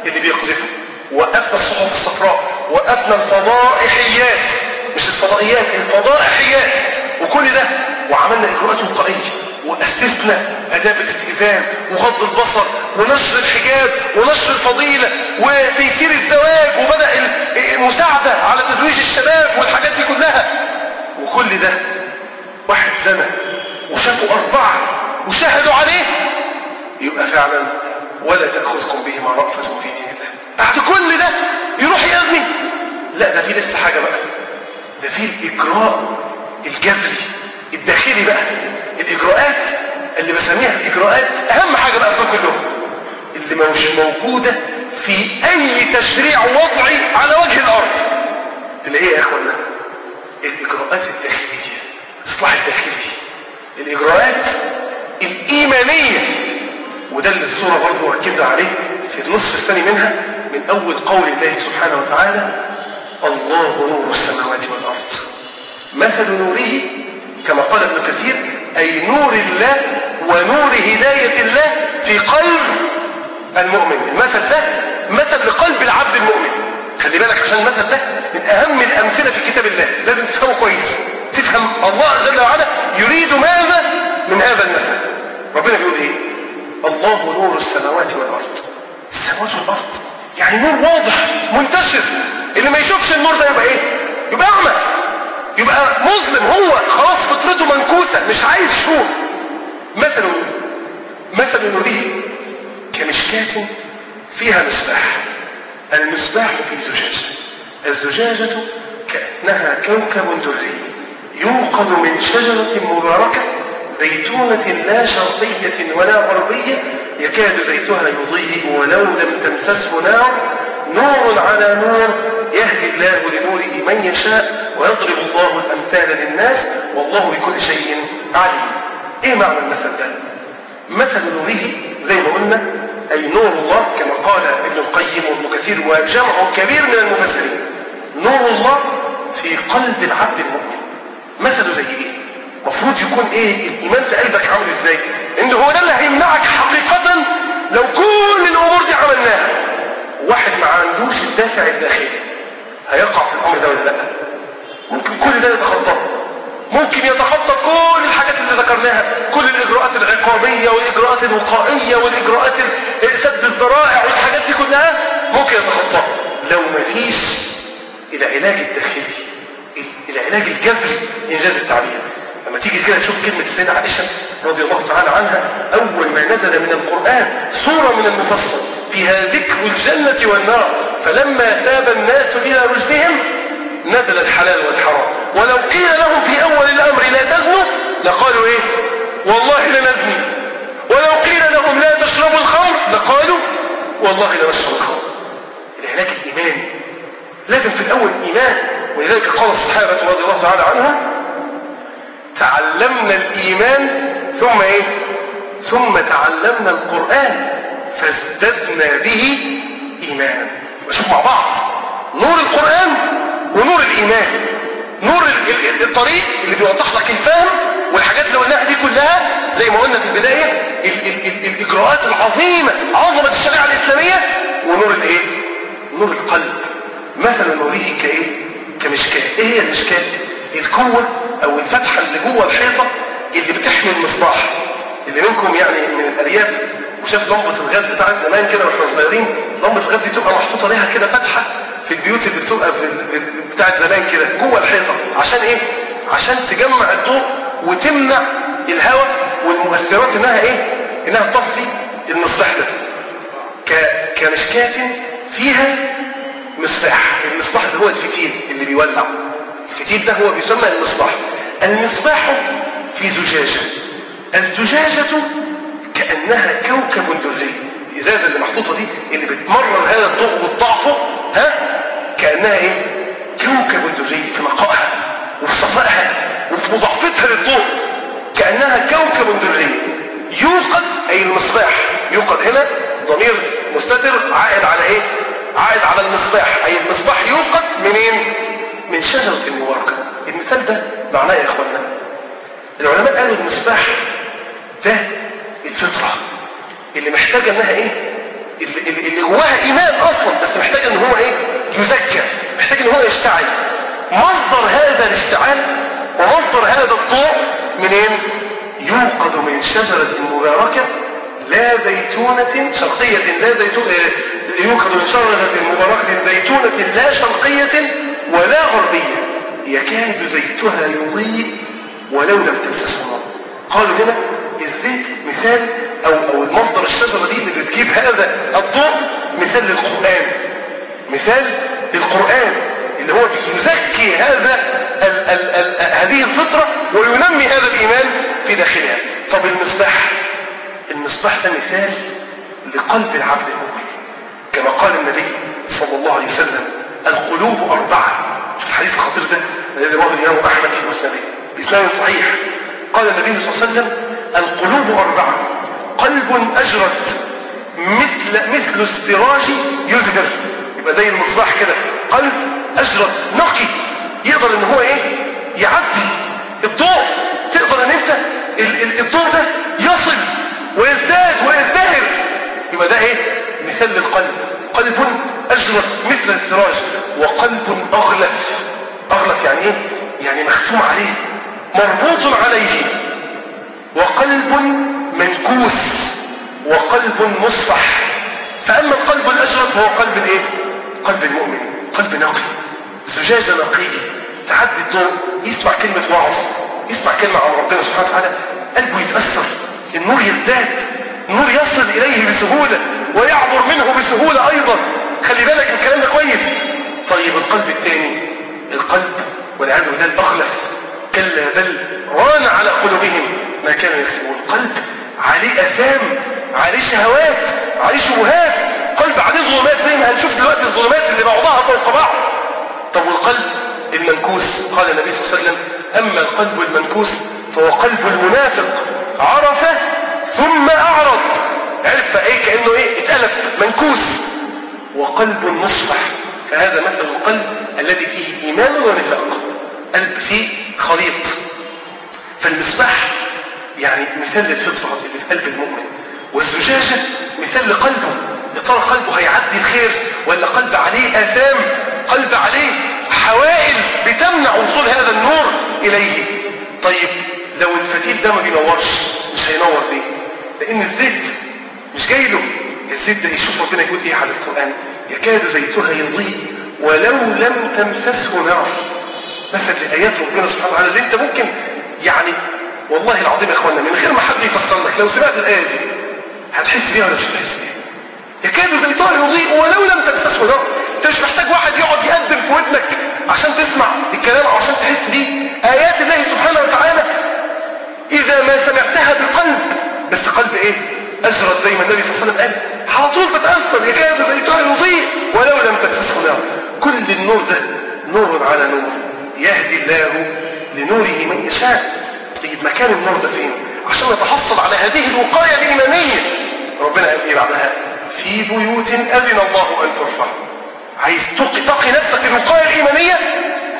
اللي بيقذفوا وقفنا الصحف الصفراء. وقفنا الفضائحيات. مش الفضائيات الفضائحيات وكل ده وعملنا إجراءات وقائية وأسسنا أداب الاستئذان وغض البصر ونشر الحجاب ونشر الفضيلة وتيسير الزواج وبدأ المساعدة على تزويج الشباب والحاجات دي كلها. وكل ده واحد زنى وشافوا أربعة وشهدوا عليه يبقى فعلا ولا تأخذكم بهما رأفة في دين الله. بعد كل ده يروح يأذني لا ده في لسه حاجة بقى. ده في الإجراء الجذري الداخلي بقى الإجراءات اللي بسميها الإجراءات أهم حاجة بقى في كلهم اللي مش موجودة في أي تشريع وضعي على وجه الأرض. اللي هي يا إخوانا الإجراءات الداخلية الإصلاح الداخلي الإجراءات الإيمانية. وده اللي السورة برضه مركزة عليه في النصف الثاني منها من أول قول الله سبحانه وتعالى الله نور السماوات والأرض. مثل نوره كما قال ابن كثير أي نور الله ونور هداية الله في قلب المؤمن. المثل ده مثل لقلب العبد المؤمن. خلي بالك عشان المثل ده من أهم الأمثلة في كتاب الله. لازم تفهمه كويس. تفهم الله جل وعلا يريد ماذا من هذا المثل. ربنا بيقول إيه؟ الله نور السماوات والأرض. السماوات والأرض يعني نور واضح منتشر. اللي ما يشوفش النور ده يبقى إيه؟ يبقى أعمى يبقى مظلم هو خلاص فطرته منكوسة مش عايز يشوف. مثل مثل نوره كمشكاة فيها مصباح. المصباح في زجاجة. الزجاجة كأنها كوكب دري يوقد من شجرة مباركة زيتونة لا شرقية ولا غربية يكاد زيتها يضيء ولو لم تمسسه نار. نور على نور يهدي الله لنوره من يشاء ويضرب الله الأمثال للناس والله بكل شيء عليم. إيه معنى المثل ده؟ مثل نوره زي ما قلنا أي نور الله كما قال ابن القيم وابن كثير وجمع كبير من المفسرين. نور الله في قلب العبد المؤمن. مثله زي إيه؟ مفروض يكون إيه؟ الايمان في قلبك عامل إزاي؟ إن هو ده اللي هيمنعك حقيقة لو كل الأمور دي عملناها. واحد ما عندوش الدافع الداخلي. هيقع في الأمر ده ولا لأ؟ ممكن كل ده يتخطاه ممكن يتخطى كل الحاجات اللي ذكرناها. كل الإجراءات العقابية والإجراءات الوقائية والإجراءات سد الذرائع والحاجات دي كلها ممكن يتخطاها لو ما فيش العلاج الداخلي العلاج الجذري انجاز التعبير لما تيجي كده تشوف كلمة السيدة عائشة رضي الله تعالى عنها أول ما نزل من القرآن سورة من المفصل فيها ذكر الجنة والنار فلما تاب الناس إلى رشدهم نزل الحلال والحرام. ولو قيل لهم في أول الأمر لا تزنوا لقالوا إيه؟ والله لنزني. ولو قيل لهم لا تشربوا الخمر لقالوا والله لنشرب الخمر. العلاج الإيماني لازم في الأول إيمان. ولذلك قال الصحابة رضي الله تعالى عنهم تعلمنا الإيمان ثم إيه ثم تعلمنا القرآن فازددنا به إيمانا شوف مع بعض نور القرآن ونور الإيمان نور ال- ال- الطريق اللي بيوضح لك الفهم والحاجات اللي قلناها دي كلها زي ما قلنا في البداية ال ال ال الإجراءات العظيمة عظمة الشريعة الإسلامية ونور الإيه؟ نور القلب مثل نوره كإيه؟ كمشكاة إيه هي المشكاة؟ القوة أو الفتحة اللي جوه الحيطة اللي بتحمي المصباح. اللي منكم يعني من الأرياف. وشاف لمبة الغاز بتاعت زمان كده وإحنا صغيرين. لمبة الغاز دي تبقى محطوطة ليها كده فتحة في البيوت اللي بتبقى بتاعت زمان كده جوه الحيطة. عشان إيه؟ عشان تجمع الضوء وتمنع الهواء والمؤثرات إنها إيه؟ إنها تطفي المصباح ده. كمشكاة فيها مصباح. المصباح ده هو الفتيل اللي بيولع. الفتيل ده هو بيسمى المصباح. المصباح في زجاجة. الزجاجة كأنها كوكب دري الإزازة اللي محطوطة دي اللي بتمرر هذا الضوء وتضعفه ها؟ كأنها إيه؟ كوكب دري في نقائها وفي صفائها وفي مضاعفتها للضوء. كأنها كوكب دري يوقد أي المصباح. يوقد هنا ضمير مستتر عائد على إيه؟ عائد على المصباح. أي المصباح يوقد منين؟ من شجرة مباركة المثال ده معناه يا إخوانا العلماء قالوا المصباح ده الفطرة اللي محتاجة إنها إيه؟ اللي, اللي جواها إيمان أصلا بس محتاجة إن هو إيه؟ يزكى محتاج إن هو يشتعل. مصدر هذا الاشتعال ومصدر هذا الضوء منين؟ يوقد من شجرة مباركة لا زيتونة شرقية لا زيتون آه، يوقد من شجرة مباركة زيتونة لا شرقية ولا غربية يكاد زيتها يضيء ولو لم تمسسه نار قالوا هنا الزيت مثال أو أو المصدر الشجرة دي اللي بتجيب هذا الضوء مثال للقرآن. مثال للقرآن اللي هو بيزكي هذا ال ال ال هذه الفطرة وينمي هذا الإيمان في داخلها. طب المصباح المصباح ده مثال لقلب العبد المؤمن كما قال النبي صلى الله عليه وسلم القلوب أربعة. شوف الحديث الخطير ده؟ الذي رواه الإمام أحمد في مسنده. بإسناد صحيح. قال النبي صلى الله عليه وسلم القلوب أربعة. قلب أجرد. مثل مثل السراج يزهر يبقى زي المصباح كده. قلب أجرد. نقي. يقدر إن هو إيه؟ يعدي. الضوء. تقدر ال- ال- الضوء ده يصل ويزداد ويزدهر. يبقى ده إيه؟ مثال للقلب. قلب أجرد مثل السراج وقلب أغلف. أغلف يعني إيه؟ يعني مختوم عليه مربوط عليه. وقلب منكوس وقلب مصفح. فأما القلب الأجرد فهو قلب الإيه؟ قلب المؤمن قلب نقي. زجاجة نقية تعدي الضوء يسمع كلمة وعظ يسمع كلمة عن ربنا سبحانه وتعالى قلبه يتأثر. النور يزداد النور يصل إليه بسهولة. ويعبر منه بسهولة أيضا. خلي بالك الكلام ده كويس. طيب القلب الثاني القلب والعياذ بالله الأخلف. كلا بل ران على قلوبهم. ما كانوا يكسبون قلب عليه أثام عليه شهوات عليه شبهات. قلب عليه ظلمات زي ما هنشوف دلوقتي الظلمات اللي بعضها فوق بعض. طب والقلب المنكوس؟ قال النبي صلى الله عليه وسلم أما القلب المنكوس فهو قلب المنافق. عرف ثم أعرض. عرف إيه كأنه إيه؟ اتقلب منكوس. وقلب مصبح. فهذا مثل القلب الذي فيه إيمان ونفاق قلب فيه خليط. فالمصباح يعني مثال للفطرة اللي في قلب المؤمن. والزجاجة مثال لقلبه. يا ترى قلبه هيعدي الخير ولا قلب عليه آثام؟ قلب عليه حوائل بتمنع وصول هذا النور إليه. طيب لو الفتيل ده ما بينورش مش هينور ليه؟ لأن الزيت مش جاي له. الزيت ده يشوف ربنا يقول إيه على القرآن؟ يكاد زيتها يضيء ولو لم تمسسه نار. مثل لآيات ربنا سبحانه وتعالى اللي أنت ممكن يعني والله العظيم يا اخوانا من غير ما حد يفسر لك لو سمعت الآية دي هتحس بيها ولا مش هتحس بيها؟ يكاد زيتها يضيء ولو لم تمسسه نار. أنت مش محتاج واحد يقعد يقدم في ودنك عشان تسمع الكلام أو عشان تحس بيه. آيات الله سبحانه وتعالى إذا ما سمعتها بقلب بس قلب إيه؟ اجرد زي ما النبي صلى الله عليه وسلم قال. على طول تتأثر يكاد زيتها يضيء ولو لم تمسسه نار كل النور ده نور على نور. يهدي الله لنوره من يشاء. طيب مكان النور ده فين؟ عشان نتحصل على هذه الوقاية الإيمانية. ربنا قال إيه بعدها. في بيوت أذن الله أن ترفع. عايز تقي تقي نفسك الوقاية الإيمانية؟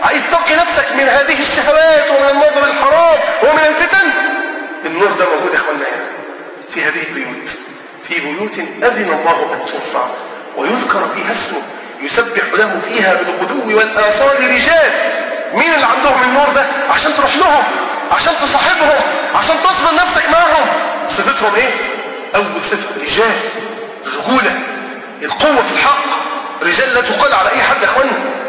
عايز تقي نفسك من هذه الشهوات ومن النظر الحرام ومن الفتن؟ النور ده موجود يا اخوانا هنا. في هذه البيوت في بيوت أذن الله أن ترفع ويذكر فيها اسمه يسبح له فيها بالغدو والآصال رجال. مين اللي عندهم النور ده؟ عشان تروح لهم عشان تصاحبهم عشان تصبر نفسك معهم صفتهم إيه؟ أول صفة رجال رجوله القوة في الحق رجال لا تقال على أي حد يا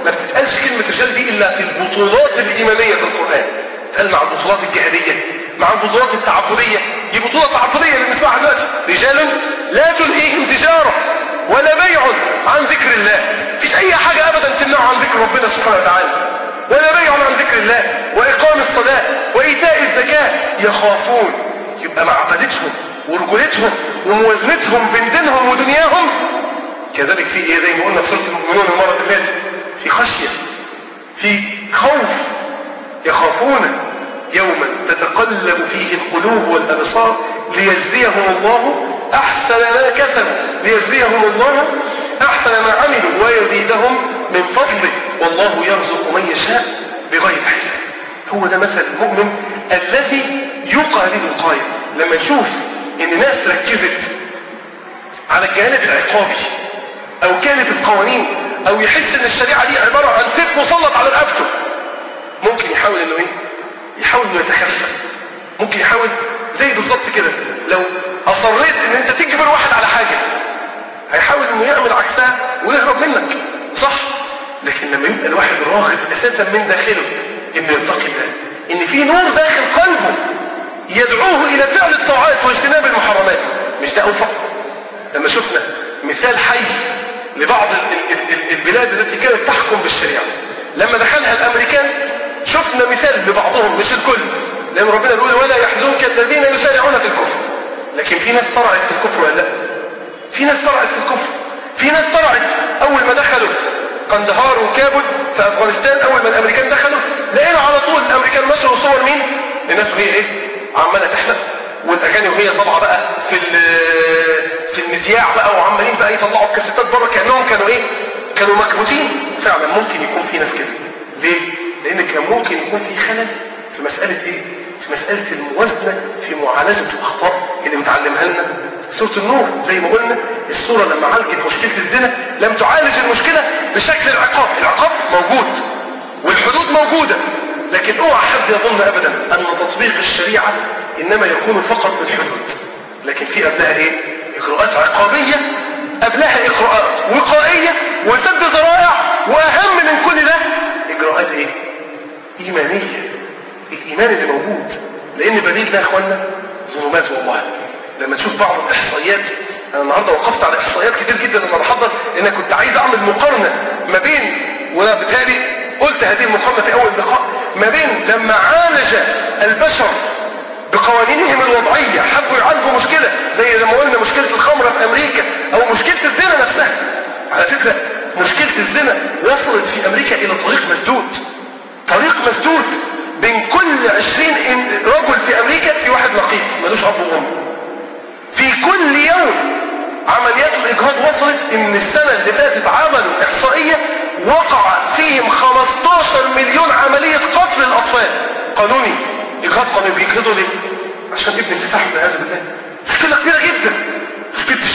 ما بتتقالش كلمة رجال دي إلا في البطولات الإيمانية في القرآن. تتقال مع البطولات الجهادية. مع البطولات التعبديه دي بطولة تعبديه اللي بنسمعها دلوقتي. رجال لا تلهيهم تجارة ولا بيع عن ذكر الله. مفيش أي حاجة ابدا تمنعه عن ذكر ربنا سبحانه وتعالى. ولا بيع عن ذكر الله وإقام الصلاة وإيتاء الزكاة. يخافون. يبقى معبدتهم ورجولتهم وموازنتهم بين دينهم ودنياهم. كذلك في إيه؟ زي ما قلنا في سوره المؤمنون المرة اللي فاتت. في خشية. في خوف. يخافون. يوما تتقلب فيه القلوب والأبصار ليجزيهم الله أحسن ما كسبوا ليجزيهم الله أحسن ما عملوا ويزيدهم من فضله. والله يرزق من يشاء بغير حساب. هو ده مثل المؤمن الذي يقى للوقايه لما نشوف إن ناس ركزت على الجانب العقابي أو جانب القوانين أو يحس إن الشريعة دي عبارة عن سيف مسلط على رقبته ممكن يحاول إنه إيه؟ يحاول إنه يتخفى. ممكن يحاول زي بالظبط كده. لو أصريت إن أنت تجبر واحد على حاجة هيحاول إنه يعمل عكسها ويهرب منك. صح؟ لكن لما يبقى الواحد راغب أساسا من داخله إنه يتقي الله. إن في نور داخل قلبه يدعوه إلى فعل الطاعات واجتناب المحرمات. مش ده اوفق لما شفنا مثال حي لبعض ال- ال- ال- البلاد التي كانت تحكم بالشريعة. لما دخلها الأمريكان شفنا مثال لبعضهم مش الكل. لأن ربنا بيقول ولا يحزنك الذين يسارعون في الكفر. لكن في ناس صرعت في الكفر ولا لا؟ في ناس صرعت في الكفر. في ناس صرعت أول ما دخلوا. قندهار وكابل في أفغانستان أول ما الأمريكان دخلوا لقينا على طول الأمريكان نشروا صور مين؟ الناس وهي إيه؟ عمالة تحلق. والأغاني وهي طالعة بقى في في المذياع بقى وعمالين بقى يطلعوا الكاسيتات بره كأنهم كانوا إيه؟ كانوا مكبوتين. فعلا ممكن يكون في ناس كده. ليه؟ لأن كان ممكن يكون في خلل في مسألة إيه؟ في مسألة الموازنة في معالجة الأخطاء اللي متعلمها لنا. سورة النور زي ما قلنا السورة لما عالجت مشكله الزنا لم تعالج المشكلة بشكل العقاب. العقاب موجود والحدود موجودة لكن أوعى حد يظن ابدا أن تطبيق الشريعة إنما يكون فقط بالحدود. لكن في قبلها إيه؟ اجراءات عقابية قبلها اجراءات وقائية وسد ذرائع وأهم من كل ده إجراءات إيه؟ إيمانية. الإيمان اللي موجود. لأن بديل ده يا اخوانا ظلمات والله. لما تشوف بعض الإحصائيات أنا النهارده وقفت على إحصائيات كتير جدا لما بحضر لأن كنت عايز أعمل مقارنة ما بين وده بالتالي قلت هذه المقارنة في أول لقاء ما بين لما عالج البشر بقوانينهم الوضعية حبوا يعالجوا مشكلة زي لما قلنا مشكلة الخمرة في أمريكا أو مشكلة الزنا نفسها. على فكرة مشكلة الزنا وصلت في أمريكا إلى طريق مسدود. طريق مسدود بين كل عشرين إن- رجل في أمريكا في واحد لقيط ملوش أب وأم. في كل يوم عمليات الإجهاض وصلت إن السنة اللي فاتت عملوا إحصائية وقع فيهم 15 مليون عملية قتل الأطفال. قانوني إجهاض قانوني بيجهضوا ليه؟ عشان ابن السفاح والعياذ بالله. مشكلة كبيرة جدا.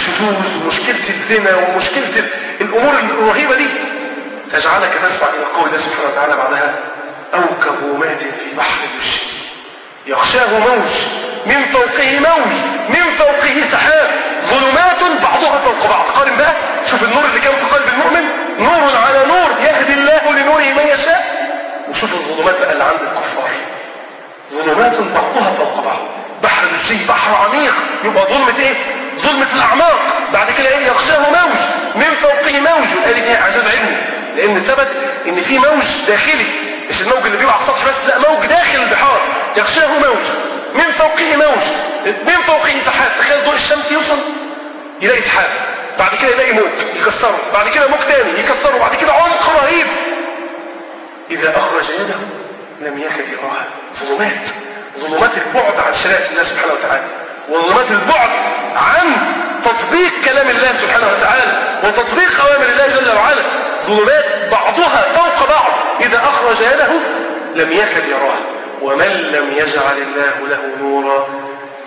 الشذوذ ومشكله الزنا ومشكلة ال- الأمور الرهيبة دي تجعلك تسمع إلى قول الله سبحانه وتعالى بعدها. أو كظلمات في بحر دش يغشاه موج. من فوقه موج. من فوقه سحاب. ظلمات بعضها فوق بعض. قارن بقى. شوف النور اللي كان في قلب المؤمن. نور على نور يهدي الله لنوره من يشاء. وشوف الظلمات بقى اللي عند الكفار. ظلمات بعضها فوق بعض. بحر الجي بحر عميق. يبقى ظلمة إيه؟ ظلمة الأعماق. بعد كده إيه؟ يغشاه موج. من فوقه موج. قال فيها إعجاز علمي. لأن ثبت إن في موج داخلي. مش الموج اللي بيبقى على السطح بس لا موج داخل البحار. يغشاه موج. من فوقه موج. من فوقه سحاب. تخيل ضوء الشمس يوصل يلاقي سحاب. بعد كده يلاقي موج. يكسره. بعد كده موج تاني. يكسره. بعد كده عمق رهيب. إذا أخرج يده لم يكد يراها. ظلمات. ظلمات البعد عن شريعة الله سبحانه وتعالى. وظلمات البعد عن تطبيق كلام الله سبحانه وتعالى وتطبيق أوامر الله جل وعلا. ظلمات بعضها فوق بعض. إذا أخرج يده لم يكد يراها. ومن لم يجعل الله له نورا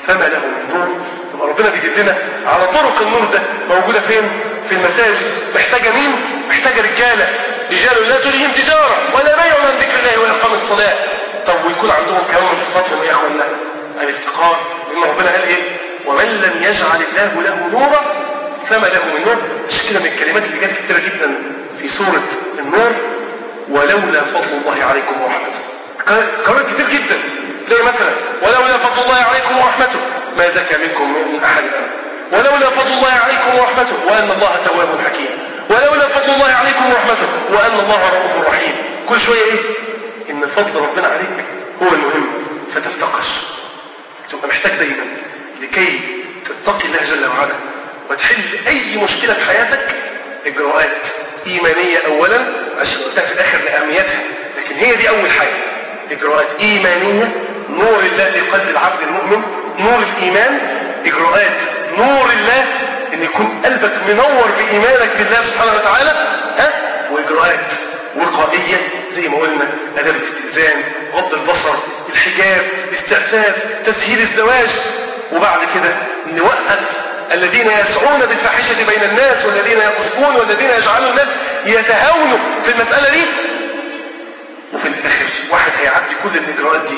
فما له من نور. يبقى ربنا بيدلنا على طرق النور ده موجودة فين؟ في المساجد. محتاجة مين؟ محتاجة رجالة. رجال لا تلهيهم تجارة ولا بيع عن ذكر الله وإقام الصلاة. طب ويكون عندهم كمان من صفاتهم يا اخوانا الافتقار لأن ربنا قال إيه؟ ومن لم يجعل الله له نورا فما له من نور. مش كده من الكلمات اللي جت كتيرة جدا في سورة النور؟ ولولا فضل الله عليكم ورحمته. قرارات كتير جدا. زي مثلا ولولا فضل الله عليكم ورحمته. ما زكى منكم من أحد. ولولا فضل الله عليكم ورحمته. وأن الله تواب حكيم. ولولا فضل الله عليكم ورحمته. وأن الله رؤوف رحيم. كل شوية إيه؟ إن فضل ربنا عليك هو المهم. فتفتقش. تبقى محتاج دايما لكي تتقي الله جل وعلا وتحل أي مشكلة في حياتك إجراءات إيمانية أولا عشان قلتها في الآخر لأهميتها لكن هي دي أول حاجة إجراءات إيمانية نور الله في قلب العبد المؤمن نور الإيمان إجراءات نور الله إن يكون قلبك منور بإيمانك بالله سبحانه وتعالى ها؟ وإجراءات وقائية زي ما قلنا أداب الاستئذان غض البصر الحجاب الاستعفاف تسهيل الزواج. وبعد كده نوقف الذين يسعون بالفاحشة بين الناس والذين يقصفون والذين يجعلون الناس يتهاونوا في المسألة دي. وفي الآخر واحد هيعدي كل الإجراءات دي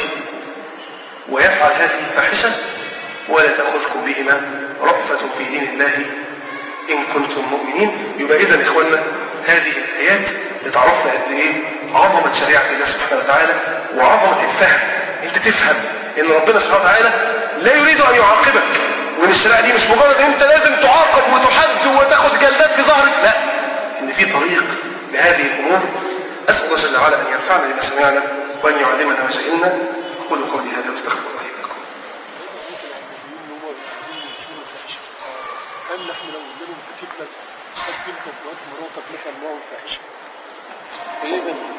ويفعل هذه الفاحشة ولا تأخذكم بهما رأفة في دين الله إن كنتم مؤمنين. يبقى إذا إخواننا هذه الآيات بتعرفنا قد إيه عظمة شريعة الله سبحانه وتعالى وعظمة الفهم. أنت تفهم إن ربنا سبحانه وتعالى لا يريد أن يعاقبك. وإن الشريعة دي مش مجرد أنت لازم تعاقب وتحد وتاخد جلدات في ظهرك. لا إن في طريق لهذه الأمور. أسأل الله جل وعلا أن ينفعنا بما سمعنا وأن يعلمنا ما جهلنا أقول قولي هذا واستغفر الله لي ولكم. قال